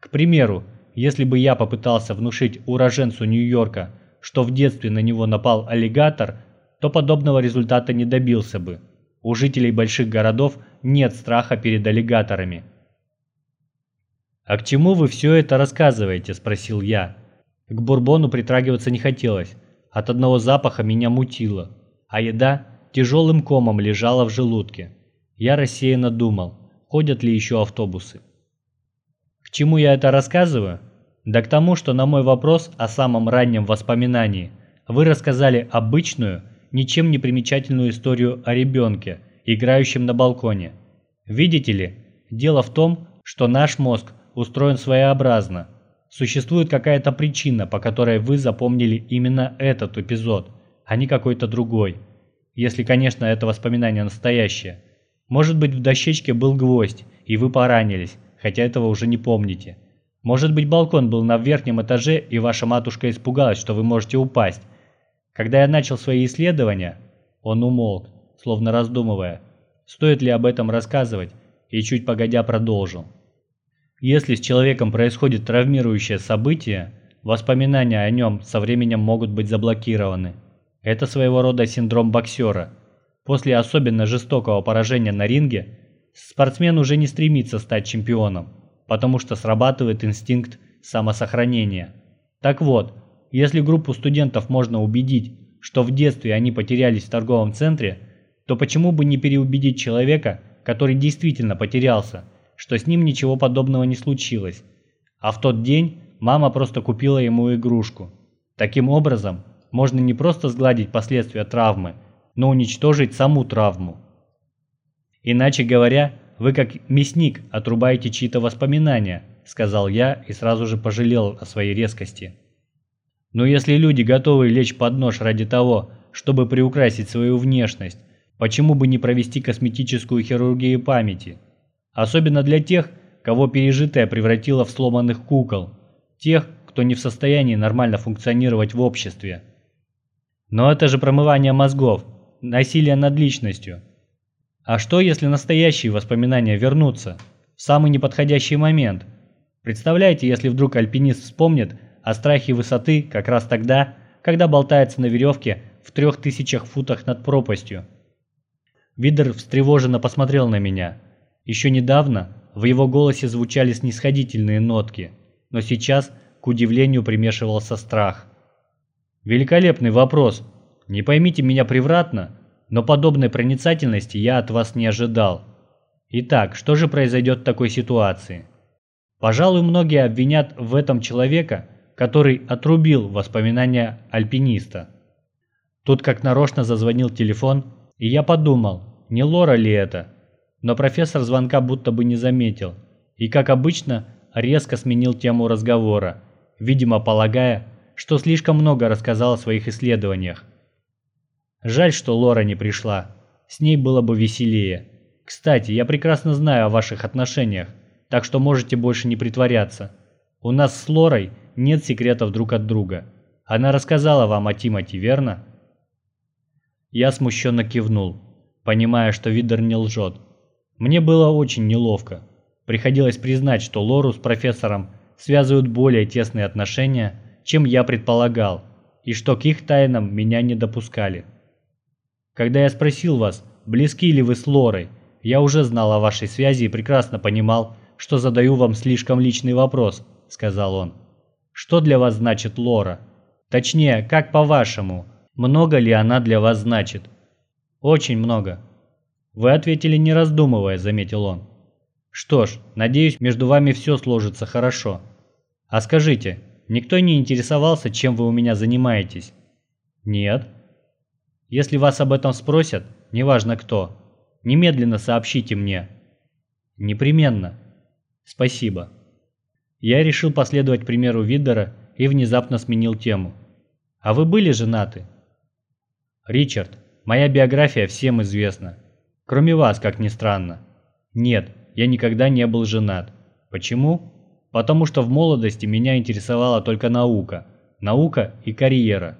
К примеру, если бы я попытался внушить уроженцу Нью-Йорка, что в детстве на него напал аллигатор, то подобного результата не добился бы. У жителей больших городов нет страха перед аллигаторами. «А к чему вы все это рассказываете?» – спросил я. К бурбону притрагиваться не хотелось. От одного запаха меня мутило а еда тяжелым комом лежала в желудке. Я рассеянно думал, ходят ли еще автобусы. К чему я это рассказываю? Да к тому, что на мой вопрос о самом раннем воспоминании вы рассказали обычную, ничем не примечательную историю о ребенке, играющем на балконе. Видите ли, дело в том, что наш мозг устроен своеобразно. Существует какая-то причина, по которой вы запомнили именно этот эпизод – а не какой-то другой. Если, конечно, это воспоминание настоящее. Может быть, в дощечке был гвоздь, и вы поранились, хотя этого уже не помните. Может быть, балкон был на верхнем этаже, и ваша матушка испугалась, что вы можете упасть. Когда я начал свои исследования, он умолк, словно раздумывая, стоит ли об этом рассказывать, и чуть погодя продолжил. Если с человеком происходит травмирующее событие, воспоминания о нем со временем могут быть заблокированы. Это своего рода синдром боксера. После особенно жестокого поражения на ринге спортсмен уже не стремится стать чемпионом, потому что срабатывает инстинкт самосохранения. Так вот, если группу студентов можно убедить, что в детстве они потерялись в торговом центре, то почему бы не переубедить человека, который действительно потерялся, что с ним ничего подобного не случилось, а в тот день мама просто купила ему игрушку. Таким образом, можно не просто сгладить последствия травмы, но уничтожить саму травму. Иначе говоря, вы как мясник отрубаете чьи-то воспоминания, сказал я и сразу же пожалел о своей резкости. Но если люди готовы лечь под нож ради того, чтобы приукрасить свою внешность, почему бы не провести косметическую хирургию памяти? Особенно для тех, кого пережитое превратило в сломанных кукол, тех, кто не в состоянии нормально функционировать в обществе. Но это же промывание мозгов, насилие над личностью. А что, если настоящие воспоминания вернутся в самый неподходящий момент? Представляете, если вдруг альпинист вспомнит о страхе высоты как раз тогда, когда болтается на веревке в трех тысячах футах над пропастью. Видер встревоженно посмотрел на меня. Еще недавно в его голосе звучали снисходительные нотки, но сейчас к удивлению примешивался страх. «Великолепный вопрос. Не поймите меня превратно, но подобной проницательности я от вас не ожидал. Итак, что же произойдет в такой ситуации? Пожалуй, многие обвинят в этом человека, который отрубил воспоминания альпиниста. Тут как нарочно зазвонил телефон, и я подумал, не Лора ли это? Но профессор звонка будто бы не заметил, и, как обычно, резко сменил тему разговора, видимо полагая, что слишком много рассказал о своих исследованиях. Жаль, что Лора не пришла, с ней было бы веселее. Кстати, я прекрасно знаю о ваших отношениях, так что можете больше не притворяться. У нас с Лорой нет секретов друг от друга. Она рассказала вам о Тимати, верно? Я смущенно кивнул, понимая, что Видер не лжет. Мне было очень неловко. Приходилось признать, что Лору с профессором связывают более тесные отношения, чем я предполагал, и что к их тайнам меня не допускали. Когда я спросил вас, близки ли вы с Лорой, я уже знал о вашей связи и прекрасно понимал, что задаю вам слишком личный вопрос, сказал он. Что для вас значит Лора? Точнее, как по-вашему, много ли она для вас значит? Очень много. Вы ответили не раздумывая, заметил он. Что ж, надеюсь, между вами все сложится хорошо. А скажите, никто не интересовался, чем вы у меня занимаетесь? Нет. Если вас об этом спросят, неважно кто, немедленно сообщите мне. Непременно. Спасибо. Я решил последовать примеру Виддера и внезапно сменил тему. А вы были женаты? Ричард, моя биография всем известна. Кроме вас, как ни странно. Нет, я никогда не был женат. Почему? Потому что в молодости меня интересовала только наука. Наука и карьера.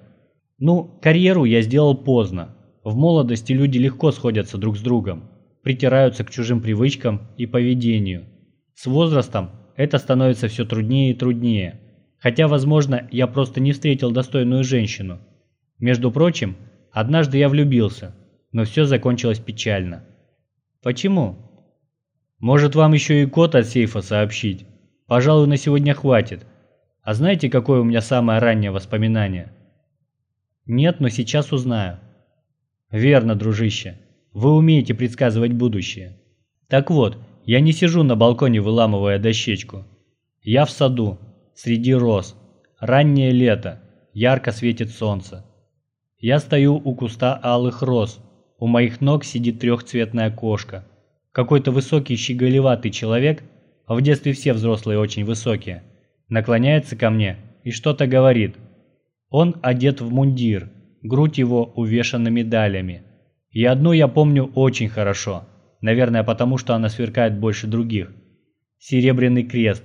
Ну, карьеру я сделал поздно. В молодости люди легко сходятся друг с другом, притираются к чужим привычкам и поведению. С возрастом это становится все труднее и труднее. Хотя, возможно, я просто не встретил достойную женщину. Между прочим, однажды я влюбился, но все закончилось печально. Почему? Может, вам еще и код от сейфа сообщить? Пожалуй, на сегодня хватит. А знаете, какое у меня самое раннее воспоминание? Нет, но сейчас узнаю. Верно, дружище. Вы умеете предсказывать будущее. Так вот, я не сижу на балконе, выламывая дощечку. Я в саду, среди роз. Раннее лето, ярко светит солнце. Я стою у куста алых роз. У моих ног сидит трехцветная кошка. Какой-то высокий щеголеватый человек, в детстве все взрослые очень высокие, наклоняется ко мне и что-то говорит. Он одет в мундир, грудь его увешана медалями. И одну я помню очень хорошо – наверное потому, что она сверкает больше других. Серебряный крест.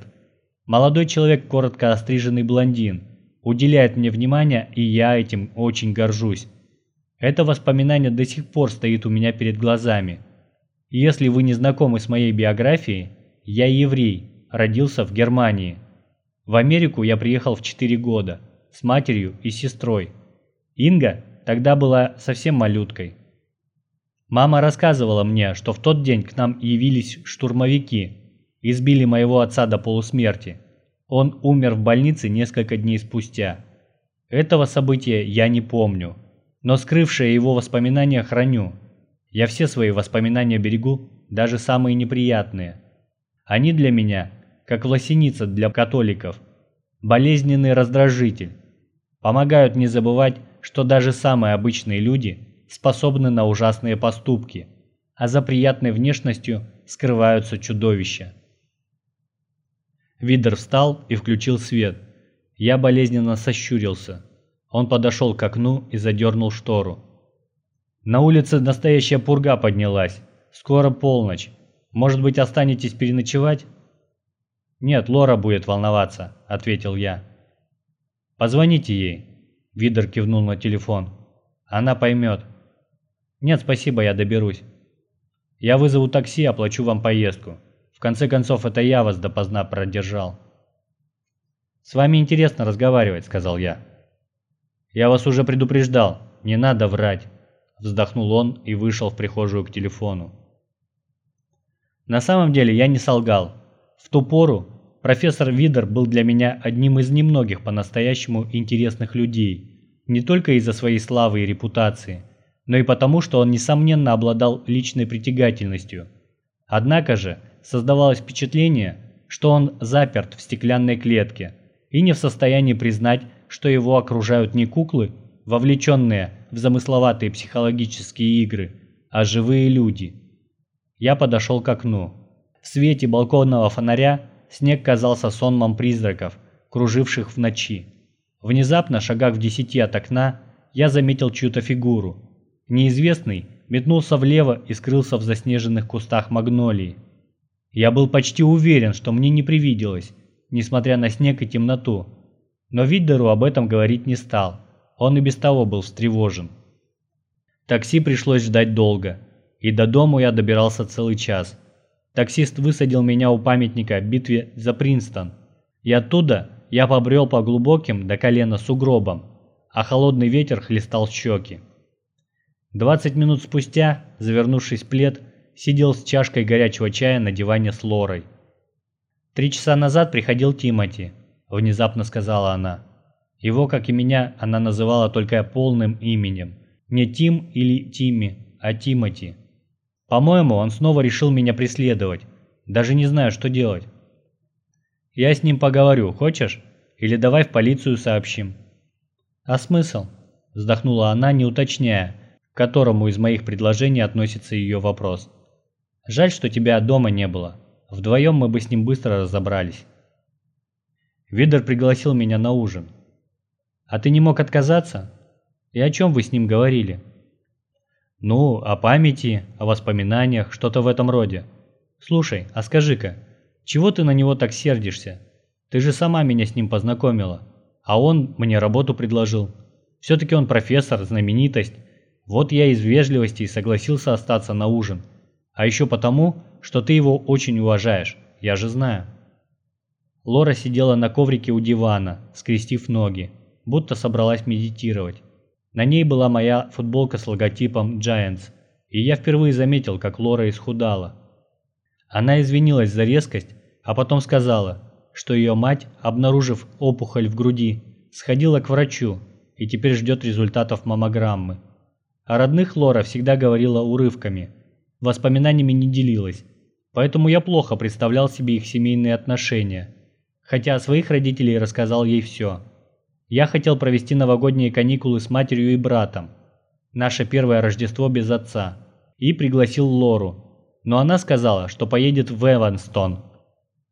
Молодой человек, коротко остриженный блондин, уделяет мне внимание, и я этим очень горжусь. Это воспоминание до сих пор стоит у меня перед глазами. Если вы не знакомы с моей биографией, я еврей, родился в Германии. В Америку я приехал в 4 года, с матерью и сестрой. Инга тогда была совсем малюткой. Мама рассказывала мне, что в тот день к нам явились штурмовики, избили моего отца до полусмерти. Он умер в больнице несколько дней спустя. Этого события я не помню, но скрывшее его воспоминания храню. Я все свои воспоминания берегу, даже самые неприятные. Они для меня, как власеница для католиков, болезненный раздражитель. Помогают не забывать, что даже самые обычные люди – способны на ужасные поступки, а за приятной внешностью скрываются чудовища. Видер встал и включил свет. Я болезненно сощурился. Он подошел к окну и задернул штору. На улице настоящая пурга поднялась. Скоро полночь. Может быть, останетесь переночевать?» «Нет, Лора будет волноваться», — ответил я. «Позвоните ей», — Видер кивнул на телефон. «Она поймет». «Нет, спасибо, я доберусь». «Я вызову такси, оплачу вам поездку. В конце концов, это я вас допоздна продержал». «С вами интересно разговаривать», — сказал я. «Я вас уже предупреждал, не надо врать», — вздохнул он и вышел в прихожую к телефону. На самом деле я не солгал. В ту пору профессор Видер был для меня одним из немногих по-настоящему интересных людей, не только из-за своей славы и репутации, но и потому, что он, несомненно, обладал личной притягательностью. Однако же создавалось впечатление, что он заперт в стеклянной клетке и не в состоянии признать, что его окружают не куклы, вовлеченные в замысловатые психологические игры, а живые люди – я подошел к окну. В свете балконного фонаря снег казался сонмом призраков, круживших в ночи. Внезапно, шагах в десяти от окна, я заметил чью-то фигуру. Неизвестный метнулся влево и скрылся в заснеженных кустах магнолии. Я был почти уверен, что мне не привиделось, несмотря на снег и темноту. Но Виддеру об этом говорить не стал. Он и без того был встревожен. Такси пришлось ждать долго и до дому я добирался целый час. Таксист высадил меня у памятника битве за Принстон, и оттуда я побрел по глубоким до колена сугробам, а холодный ветер хлестал щеки. Двадцать минут спустя, завернувшись в плед, сидел с чашкой горячего чая на диване с Лорой. «Три часа назад приходил Тимати», — внезапно сказала она. Его, как и меня, она называла только полным именем. Не Тим или Тимми, а Тимати. По-моему, он снова решил меня преследовать. Даже не знаю, что делать. Я с ним поговорю, хочешь? Или давай в полицию сообщим. А смысл? Вздохнула она, не уточняя, к которому из моих предложений относится ее вопрос. Жаль, что тебя дома не было. Вдвоем мы бы с ним быстро разобрались. Видер пригласил меня на ужин. А ты не мог отказаться? И о чем вы с ним говорили? Ну, о памяти, о воспоминаниях, что-то в этом роде. Слушай, а скажи-ка, чего ты на него так сердишься? Ты же сама меня с ним познакомила, а он мне работу предложил. Все-таки он профессор, знаменитость. Вот я из вежливости и согласился остаться на ужин. А еще потому, что ты его очень уважаешь, я же знаю. Лора сидела на коврике у дивана, скрестив ноги, будто собралась медитировать. На ней была моя футболка с логотипом Giants, и я впервые заметил, как Лора исхудала. Она извинилась за резкость, а потом сказала, что ее мать, обнаружив опухоль в груди, сходила к врачу и теперь ждет результатов маммограммы. О родных Лора всегда говорила урывками, воспоминаниями не делилась, поэтому я плохо представлял себе их семейные отношения, хотя о своих родителей рассказал ей все. Я хотел провести новогодние каникулы с матерью и братом, наше первое Рождество без отца, и пригласил Лору, но она сказала, что поедет в Эванстон.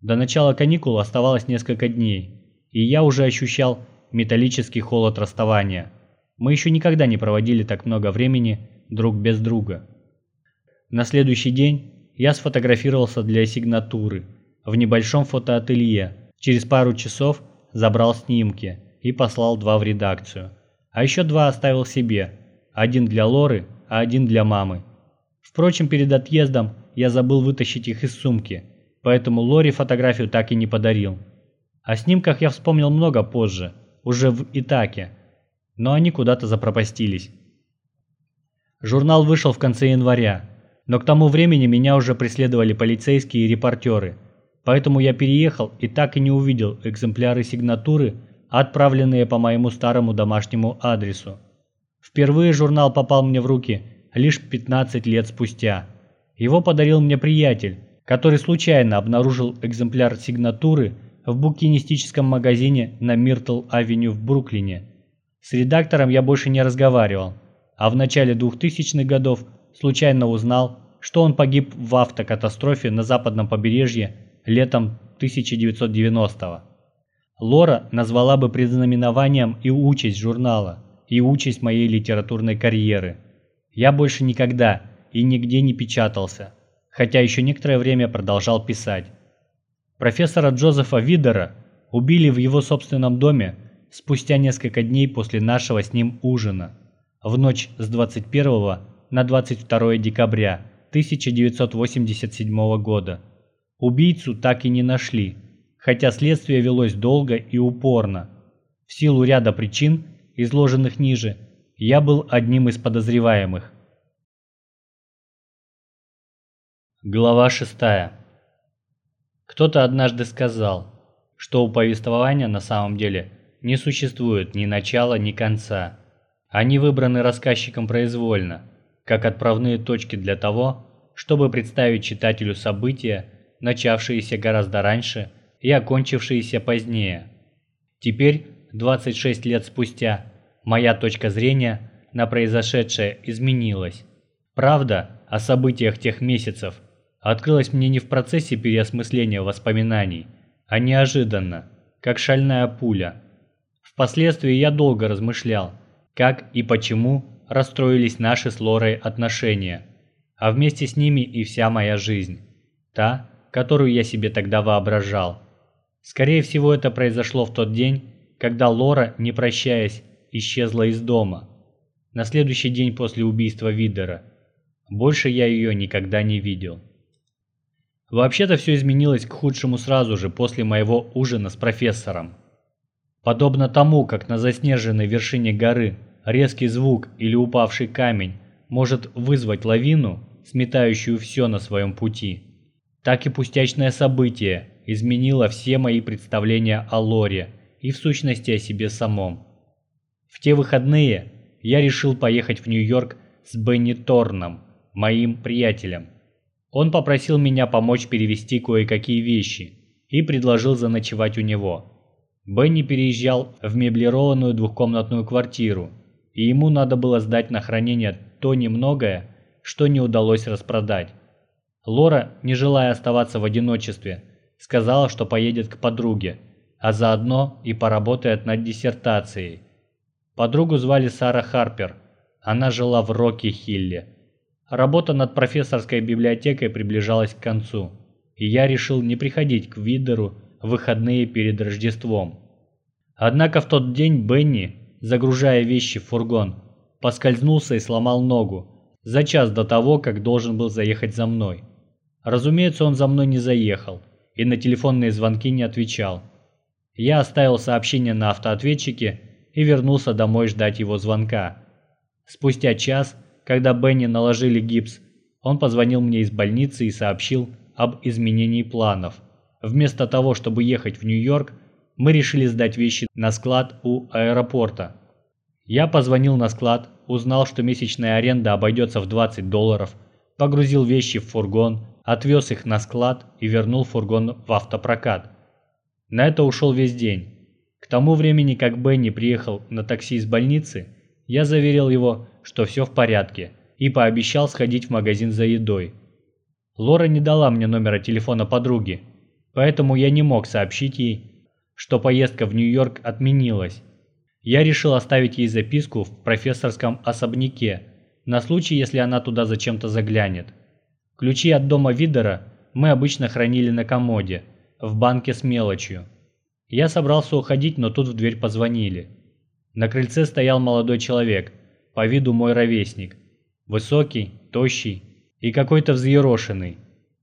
До начала каникул оставалось несколько дней, и я уже ощущал металлический холод расставания. Мы еще никогда не проводили так много времени друг без друга. На следующий день я сфотографировался для сигнатуры в небольшом фотоателье. Через пару часов забрал снимки и послал два в редакцию. А еще два оставил себе, один для Лоры, а один для мамы. Впрочем, перед отъездом я забыл вытащить их из сумки, поэтому Лоре фотографию так и не подарил. О снимках я вспомнил много позже, уже в Итаке, но они куда-то запропастились. Журнал вышел в конце января, но к тому времени меня уже преследовали полицейские и репортеры, поэтому я переехал и так и не увидел экземпляры сигнатуры отправленные по моему старому домашнему адресу. Впервые журнал попал мне в руки лишь 15 лет спустя. Его подарил мне приятель, который случайно обнаружил экземпляр сигнатуры в букинистическом магазине на Миртл-авеню в Бруклине. С редактором я больше не разговаривал, а в начале 2000-х годов случайно узнал, что он погиб в автокатастрофе на западном побережье летом 1990-го. Лора назвала бы предзнаменованием и участь журнала, и участь моей литературной карьеры. Я больше никогда и нигде не печатался, хотя еще некоторое время продолжал писать. Профессора Джозефа Видера убили в его собственном доме спустя несколько дней после нашего с ним ужина, в ночь с 21 на 22 декабря 1987 года. Убийцу так и не нашли, хотя следствие велось долго и упорно. В силу ряда причин, изложенных ниже, я был одним из подозреваемых. Глава 6. Кто-то однажды сказал, что у повествования на самом деле не существует ни начала, ни конца. Они выбраны рассказчиком произвольно, как отправные точки для того, чтобы представить читателю события, начавшиеся гораздо раньше и окончившиеся позднее. Теперь, 26 лет спустя, моя точка зрения на произошедшее изменилась. Правда о событиях тех месяцев открылась мне не в процессе переосмысления воспоминаний, а неожиданно, как шальная пуля. Впоследствии я долго размышлял, как и почему расстроились наши с Лорой отношения, а вместе с ними и вся моя жизнь, та, которую я себе тогда воображал. Скорее всего, это произошло в тот день, когда Лора, не прощаясь, исчезла из дома. На следующий день после убийства Видера. Больше я ее никогда не видел. Вообще-то все изменилось к худшему сразу же после моего ужина с профессором. Подобно тому, как на заснеженной вершине горы резкий звук или упавший камень может вызвать лавину, сметающую все на своем пути, так и пустячное событие изменило все мои представления о Лоре и в сущности о себе самом. В те выходные я решил поехать в Нью-Йорк с Бенни Торном, моим приятелем. Он попросил меня помочь перевести кое-какие вещи и предложил заночевать у него. Бенни переезжал в меблированную двухкомнатную квартиру, и ему надо было сдать на хранение то немногое, что не удалось распродать. Лора, не желая оставаться в одиночестве, сказала, что поедет к подруге, а заодно и поработает над диссертацией. Подругу звали Сара Харпер, она жила в Рокки-Хилле. Работа над профессорской библиотекой приближалась к концу, и я решил не приходить к Видеру выходные перед Рождеством. Однако в тот день Бенни, загружая вещи в фургон, поскользнулся и сломал ногу за час до того, как должен был заехать за мной. Разумеется, он за мной не заехал и на телефонные звонки не отвечал. Я оставил сообщение на автоответчике и вернулся домой ждать его звонка. Спустя час когда Бенни наложили гипс, он позвонил мне из больницы и сообщил об изменении планов. Вместо того, чтобы ехать в Нью-Йорк, мы решили сдать вещи на склад у аэропорта. Я позвонил на склад, узнал, что месячная аренда обойдется в 20 долларов, погрузил вещи в фургон, отвез их на склад и вернул фургон в автопрокат. На это ушел весь день. К тому времени, как Бенни приехал на такси из больницы, я заверил его, что все в порядке, и пообещал сходить в магазин за едой. Лора не дала мне номера телефона подруги, поэтому я не мог сообщить ей, что поездка в Нью-Йорк отменилась. Я решил оставить ей записку в профессорском особняке, на случай, если она туда зачем-то заглянет. Ключи от дома Видера мы обычно хранили на комоде, в банке с мелочью. Я собрался уходить, но тут в дверь позвонили. На крыльце стоял молодой человек, по виду мой ровесник. Высокий, тощий и какой-то взъерошенный.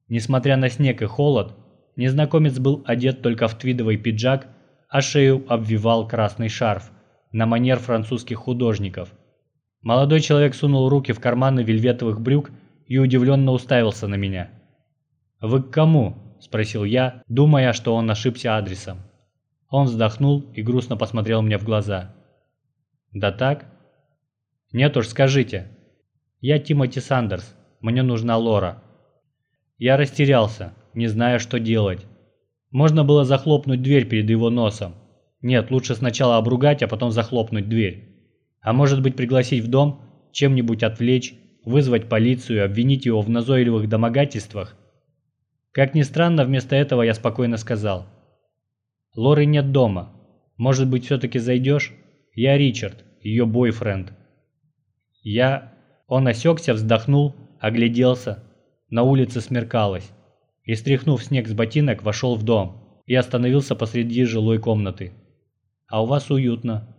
Несмотря на снег и холод, незнакомец был одет только в твидовый пиджак, а шею обвивал красный шарф, на манер французских художников. Молодой человек сунул руки в карманы вельветовых брюк и удивленно уставился на меня. «Вы к кому?» – спросил я, думая, что он ошибся адресом. Он вздохнул и грустно посмотрел мне в глаза. Да так? Нет уж, скажите. Я Тимоти Сандерс, мне нужна Лора. Я растерялся, не зная, что делать. Можно было захлопнуть дверь перед его носом. Нет, лучше сначала обругать, а потом захлопнуть дверь. А может быть пригласить в дом, чем-нибудь отвлечь, вызвать полицию, обвинить его в назойливых домогательствах? Как ни странно, вместо этого я спокойно сказал. Лоры нет дома. Может быть, все-таки зайдешь? Я Ричард, ее бойфренд. Я... Он осекся, вздохнул, огляделся. На улице смеркалось. И стряхнув снег с ботинок, вошел в дом и остановился посреди жилой комнаты. «А у вас уютно.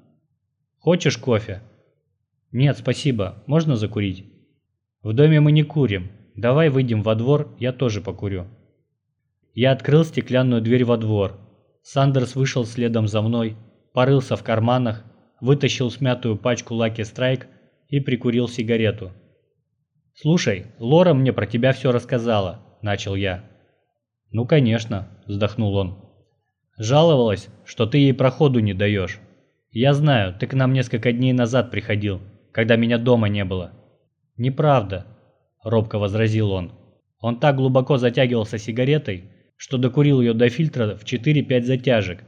Хочешь кофе?» «Нет, спасибо. Можно закурить?» «В доме мы не курим. Давай выйдем во двор, я тоже покурю». Я открыл стеклянную дверь во двор. Сандерс вышел следом за мной, порылся в карманах, вытащил смятую пачку Lucky Strike и прикурил сигарету. «Слушай, Лора мне про тебя все рассказала», – начал я. «Ну, конечно», – вздохнул он. «Жаловалась, что ты ей проходу не даешь. Я знаю, ты к нам несколько дней назад приходил, когда меня дома не было». «Неправда», – робко возразил он. Он так глубоко затягивался сигаретой, что докурил ее до фильтра в 4-5 затяжек.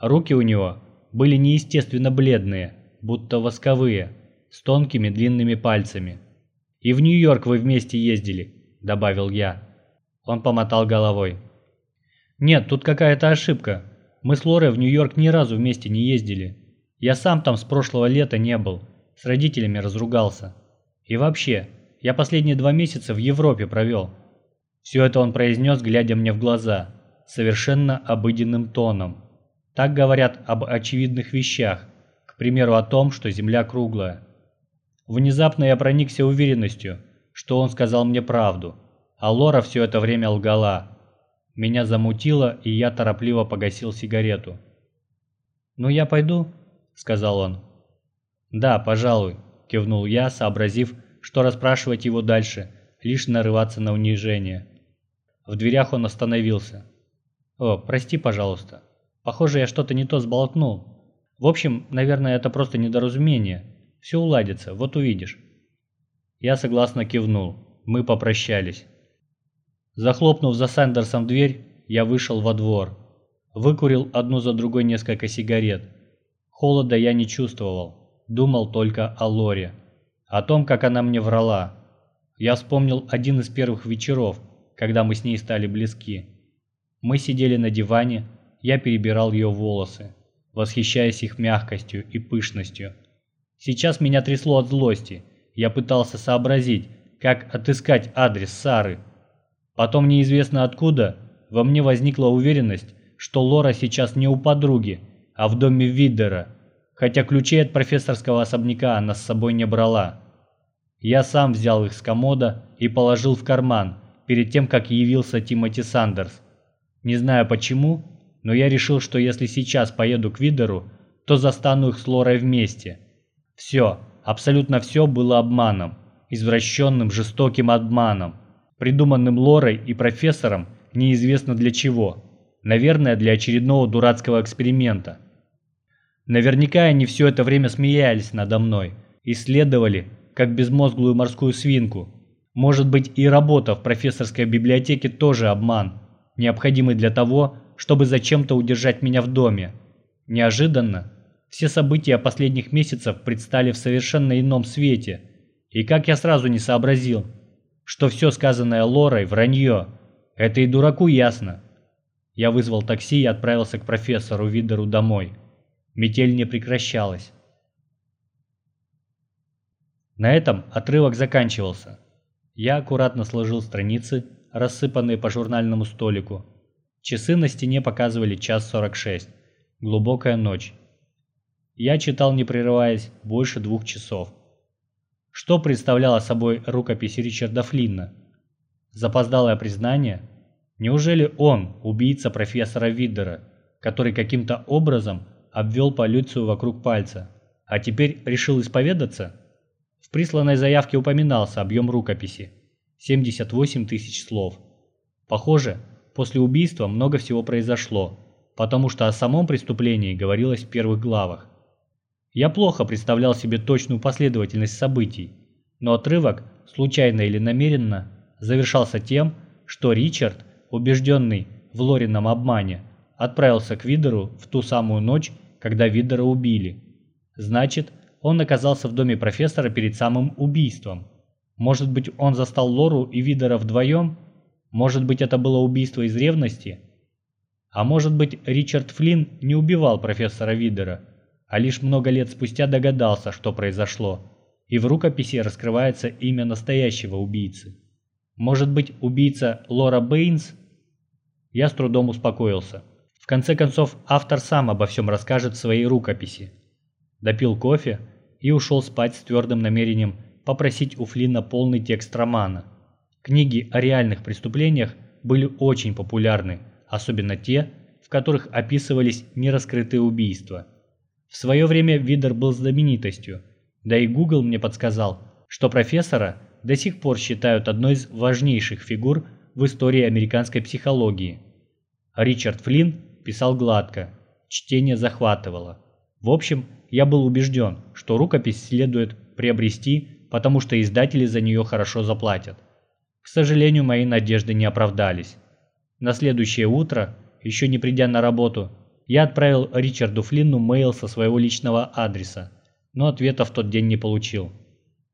Руки у него были неестественно бледные, будто восковые, с тонкими длинными пальцами. «И в Нью-Йорк вы вместе ездили», – добавил я. Он помотал головой. «Нет, тут какая-то ошибка. Мы с Лорой в Нью-Йорк ни разу вместе не ездили. Я сам там с прошлого лета не был, с родителями разругался. И вообще, я последние два месяца в Европе провел». Все это он произнес, глядя мне в глаза, совершенно обыденным тоном. Так говорят об очевидных вещах, к примеру о том, что Земля круглая. Внезапно я проникся уверенностью, что он сказал мне правду, а Лора все это время лгала. Меня замутило, и я торопливо погасил сигарету. «Ну я пойду», — сказал он. «Да, пожалуй», — кивнул я, сообразив, что расспрашивать его дальше, лишь нарываться на унижение. В дверях он остановился. «О, прости, пожалуйста. Похоже, я что-то не то сболтнул. В общем, наверное, это просто недоразумение. Все уладится, вот увидишь». Я согласно кивнул. Мы попрощались. Захлопнув за Сандерсом дверь, я вышел во двор. Выкурил одну за другой несколько сигарет. Холода я не чувствовал. Думал только о Лоре. О том, как она мне врала. Я вспомнил один из первых вечеров, когда мы с ней стали близки. Мы сидели на диване, я перебирал ее волосы, восхищаясь их мягкостью и пышностью. Сейчас меня трясло от злости. Я пытался сообразить, как отыскать адрес Сары. Потом неизвестно откуда во мне возникла уверенность, что Лора сейчас не у подруги, а в доме Виддера, хотя ключей от профессорского особняка она с собой не брала. Я сам взял их с комода и положил в карман, перед тем, как явился Тимоти Сандерс. Не знаю почему, но я решил, что если сейчас поеду к Видеру, то застану их с Лорой вместе. Все, абсолютно все было обманом, извращенным жестоким обманом, придуманным Лорой и профессором неизвестно для чего. Наверное, для очередного дурацкого эксперимента. Наверняка они все это время смеялись надо мной, исследовали, как безмозглую морскую свинку. Может быть и работа в профессорской библиотеке тоже обман, необходимый для того, чтобы зачем-то удержать меня в доме. Неожиданно все события последних месяцев предстали в совершенно ином свете, и как я сразу не сообразил, что все сказанное Лорой – вранье. Это и дураку ясно. Я вызвал такси и отправился к профессору Видеру домой. Метель не прекращалась. На этом отрывок заканчивался. Я аккуратно сложил страницы, рассыпанные по журнальному столику. Часы на стене показывали час сорок шесть. Глубокая ночь. Я читал, не прерываясь, больше двух часов. Что представляла собой рукопись Ричарда Флинна? Запоздалое признание? Неужели он, убийца профессора Виддера, который каким-то образом обвел полицию вокруг пальца, а теперь решил исповедаться? В присланной заявке упоминался объем рукописи – 78 тысяч слов. Похоже, после убийства много всего произошло, потому что о самом преступлении говорилось в первых главах. Я плохо представлял себе точную последовательность событий, но отрывок, случайно или намеренно, завершался тем, что Ричард, убежденный в Лорином обмане, отправился к Видеру в ту самую ночь, когда Видера убили. Значит, он оказался в доме профессора перед самым убийством. Может быть, он застал Лору и Видера вдвоем? Может быть, это было убийство из ревности? А может быть, Ричард Флинн не убивал профессора Видера, а лишь много лет спустя догадался, что произошло, и в рукописи раскрывается имя настоящего убийцы. Может быть, убийца Лора Бэйнс? Я с трудом успокоился. В конце концов, автор сам обо всем расскажет в своей рукописи. Допил кофе и ушел спать с твердым намерением попросить у Флина полный текст романа. Книги о реальных преступлениях были очень популярны, особенно те, в которых описывались нераскрытые убийства. В свое время Видер был знаменитостью, да и Google мне подсказал, что профессора до сих пор считают одной из важнейших фигур в истории американской психологии. Ричард Флинн писал гладко, чтение захватывало. В общем, я был убежден, что рукопись следует приобрести, потому что издатели за нее хорошо заплатят. К сожалению, мои надежды не оправдались. На следующее утро, еще не придя на работу, я отправил Ричарду Флинну мейл со своего личного адреса, но ответа в тот день не получил.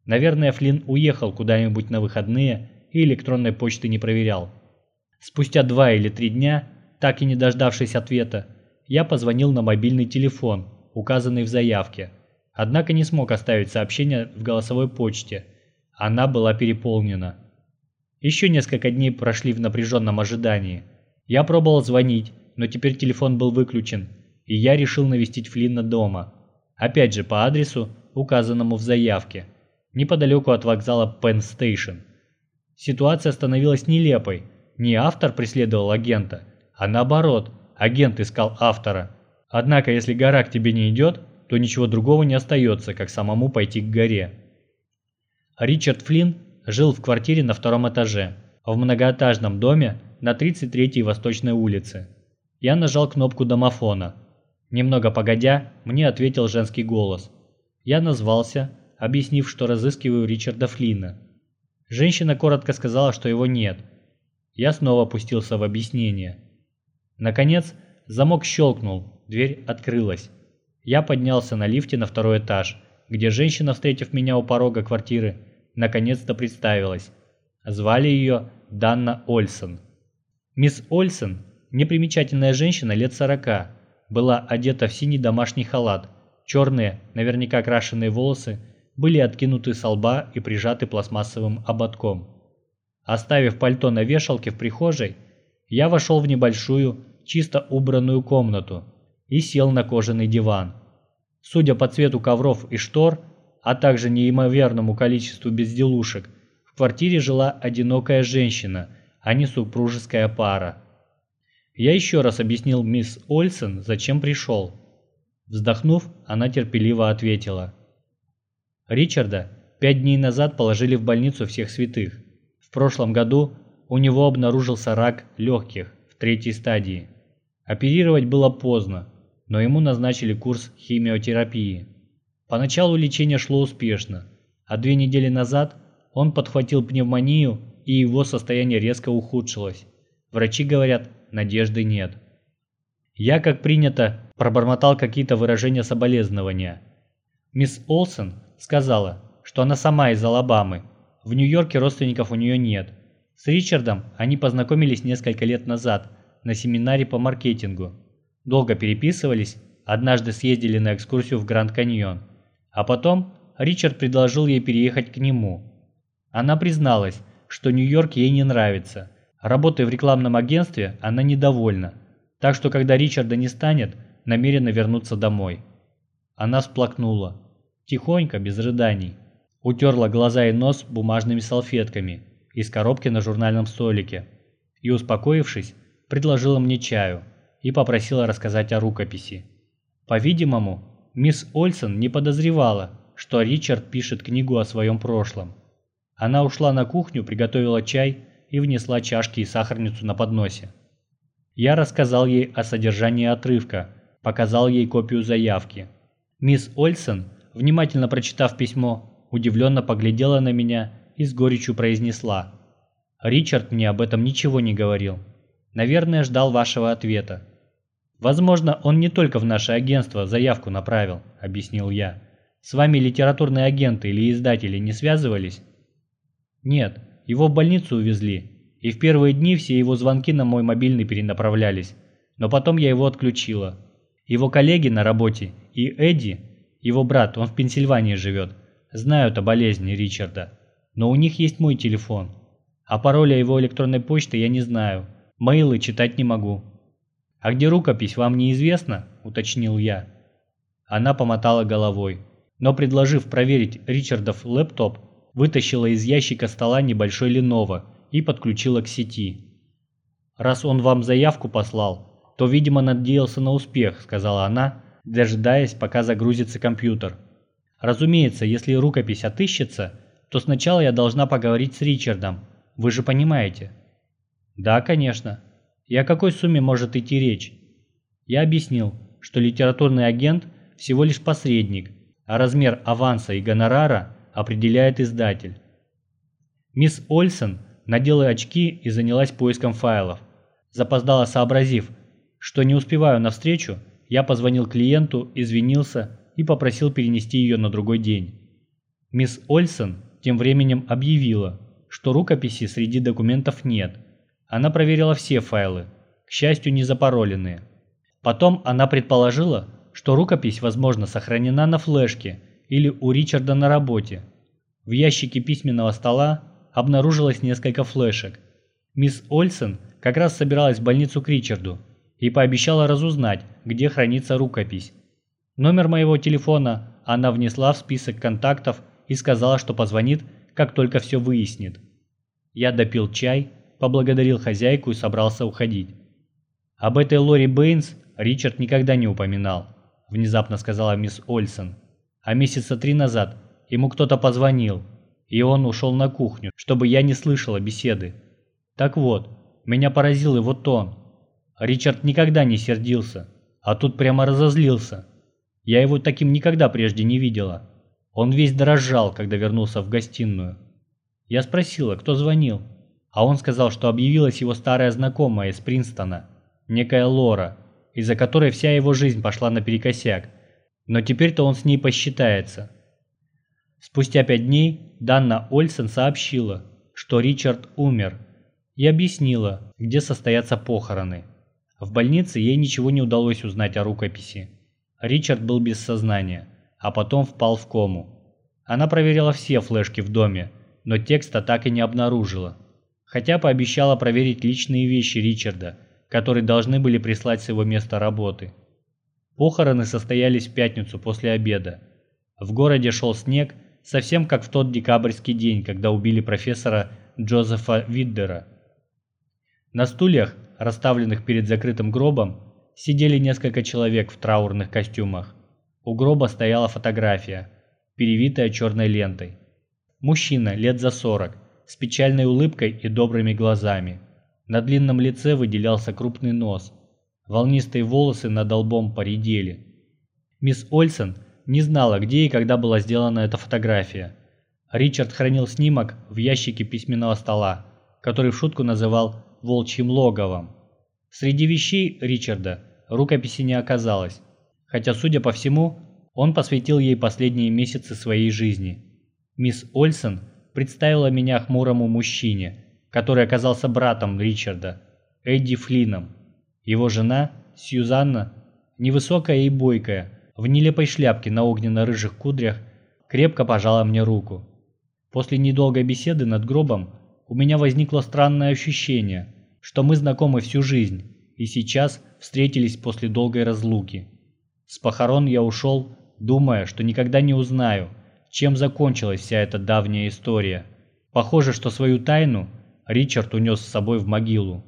Наверное, Флинн уехал куда-нибудь на выходные и электронной почты не проверял. Спустя два или три дня, так и не дождавшись ответа, я позвонил на мобильный телефон, указанный в заявке, однако не смог оставить сообщение в голосовой почте. Она была переполнена. Еще несколько дней прошли в напряженном ожидании. Я пробовал звонить, но теперь телефон был выключен, и я решил навестить Флинна дома. Опять же по адресу, указанному в заявке, неподалеку от вокзала Пенн Стейшн. Ситуация становилась нелепой. Не автор преследовал агента, а наоборот, агент искал автора. Однако, если гора к тебе не идет, то ничего другого не остается, как самому пойти к горе. Ричард Флинн жил в квартире на втором этаже, в многоэтажном доме на 33-й Восточной улице. Я нажал кнопку домофона. Немного погодя, мне ответил женский голос. Я назвался, объяснив, что разыскиваю Ричарда Флина. Женщина коротко сказала, что его нет. Я снова опустился в объяснение. Наконец, замок щелкнул, дверь открылась. Я поднялся на лифте на второй этаж, где женщина, встретив меня у порога квартиры, наконец-то представилась. Звали ее Данна Ольсон. Мисс Ольсон, непримечательная женщина лет сорока, была одета в синий домашний халат, черные, наверняка крашеные волосы были откинуты со лба и прижаты пластмассовым ободком. Оставив пальто на вешалке в прихожей, я вошел в небольшую, чисто убранную комнату и сел на кожаный диван. Судя по цвету ковров и штор, а также неимоверному количеству безделушек, в квартире жила одинокая женщина, а не супружеская пара. Я еще раз объяснил мисс Ольсен, зачем пришел. Вздохнув, она терпеливо ответила. Ричарда пять дней назад положили в больницу всех святых. В прошлом году у него обнаружился рак легких в третьей стадии. Оперировать было поздно, но ему назначили курс химиотерапии. Поначалу лечение шло успешно, а две недели назад он подхватил пневмонию и его состояние резко ухудшилось. Врачи говорят, надежды нет. Я, как принято, пробормотал какие-то выражения соболезнования. Мисс Олсен сказала, что она сама из Алабамы. В Нью-Йорке родственников у нее нет. С Ричардом они познакомились несколько лет назад на семинаре по маркетингу. Долго переписывались, однажды съездили на экскурсию в Гранд Каньон. А потом Ричард предложил ей переехать к нему. Она призналась, что Нью-Йорк ей не нравится. Работая в рекламном агентстве, она недовольна. Так что, когда Ричарда не станет, намерена вернуться домой. Она всплакнула. Тихонько, без рыданий. Утерла глаза и нос бумажными салфетками из коробки на журнальном столике. И, успокоившись, предложила мне чаю и попросила рассказать о рукописи. По-видимому, Мисс Ольсон не подозревала, что Ричард пишет книгу о своем прошлом. Она ушла на кухню, приготовила чай и внесла чашки и сахарницу на подносе. Я рассказал ей о содержании отрывка, показал ей копию заявки. Мисс Ольсон, внимательно прочитав письмо, удивленно поглядела на меня и с горечью произнесла. «Ричард мне об этом ничего не говорил. Наверное, ждал вашего ответа. «Возможно, он не только в наше агентство заявку направил», – объяснил я. «С вами литературные агенты или издатели не связывались?» «Нет, его в больницу увезли, и в первые дни все его звонки на мой мобильный перенаправлялись, но потом я его отключила. Его коллеги на работе и Эдди, его брат, он в Пенсильвании живет, знают о болезни Ричарда, но у них есть мой телефон. А пароля его электронной почты я не знаю. Мейлы читать не могу. «А где рукопись, вам неизвестно?» – уточнил я. Она помотала головой, но, предложив проверить Ричардов лэптоп, вытащила из ящика стола небольшой Lenovo и подключила к сети. «Раз он вам заявку послал, то, видимо, надеялся на успех», – сказала она, дожидаясь, пока загрузится компьютер. «Разумеется, если рукопись отыщется, то сначала я должна поговорить с Ричардом. Вы же понимаете?» «Да, конечно», и о какой сумме может идти речь? Я объяснил, что литературный агент всего лишь посредник, а размер аванса и гонорара определяет издатель. Мисс Ольсон надела очки и занялась поиском файлов. Запоздала сообразив, что не успеваю на встречу, я позвонил клиенту, извинился и попросил перенести ее на другой день. Мисс Ольсон тем временем объявила, что рукописи среди документов нет – она проверила все файлы, к счастью, не запароленные. Потом она предположила, что рукопись, возможно, сохранена на флешке или у Ричарда на работе. В ящике письменного стола обнаружилось несколько флешек. Мисс Ольсен как раз собиралась в больницу к Ричарду и пообещала разузнать, где хранится рукопись. Номер моего телефона она внесла в список контактов и сказала, что позвонит, как только все выяснит. Я допил чай поблагодарил хозяйку и собрался уходить. «Об этой Лори Бэйнс Ричард никогда не упоминал», – внезапно сказала мисс Ольсон. «А месяца три назад ему кто-то позвонил, и он ушел на кухню, чтобы я не слышала беседы. Так вот, меня поразил его тон. Ричард никогда не сердился, а тут прямо разозлился. Я его таким никогда прежде не видела. Он весь дрожал, когда вернулся в гостиную. Я спросила, кто звонил а он сказал, что объявилась его старая знакомая из Принстона, некая Лора, из-за которой вся его жизнь пошла наперекосяк, но теперь-то он с ней посчитается. Спустя пять дней Данна Ольсен сообщила, что Ричард умер, и объяснила, где состоятся похороны. В больнице ей ничего не удалось узнать о рукописи. Ричард был без сознания, а потом впал в кому. Она проверила все флешки в доме, но текста так и не обнаружила хотя пообещала проверить личные вещи Ричарда, которые должны были прислать с его места работы. Похороны состоялись в пятницу после обеда. В городе шел снег, совсем как в тот декабрьский день, когда убили профессора Джозефа Виддера. На стульях, расставленных перед закрытым гробом, сидели несколько человек в траурных костюмах. У гроба стояла фотография, перевитая черной лентой. Мужчина лет за сорок, с печальной улыбкой и добрыми глазами. На длинном лице выделялся крупный нос. Волнистые волосы над лбом поредели. Мисс Ольсен не знала, где и когда была сделана эта фотография. Ричард хранил снимок в ящике письменного стола, который в шутку называл «волчьим логовом». Среди вещей Ричарда рукописи не оказалось, хотя, судя по всему, он посвятил ей последние месяцы своей жизни. Мисс Ольсен представила меня хмурому мужчине, который оказался братом Ричарда, Эдди Флином. Его жена, Сьюзанна, невысокая и бойкая, в нелепой шляпке на огненно-рыжих кудрях, крепко пожала мне руку. После недолгой беседы над гробом у меня возникло странное ощущение, что мы знакомы всю жизнь и сейчас встретились после долгой разлуки. С похорон я ушел, думая, что никогда не узнаю – чем закончилась вся эта давняя история. Похоже, что свою тайну Ричард унес с собой в могилу.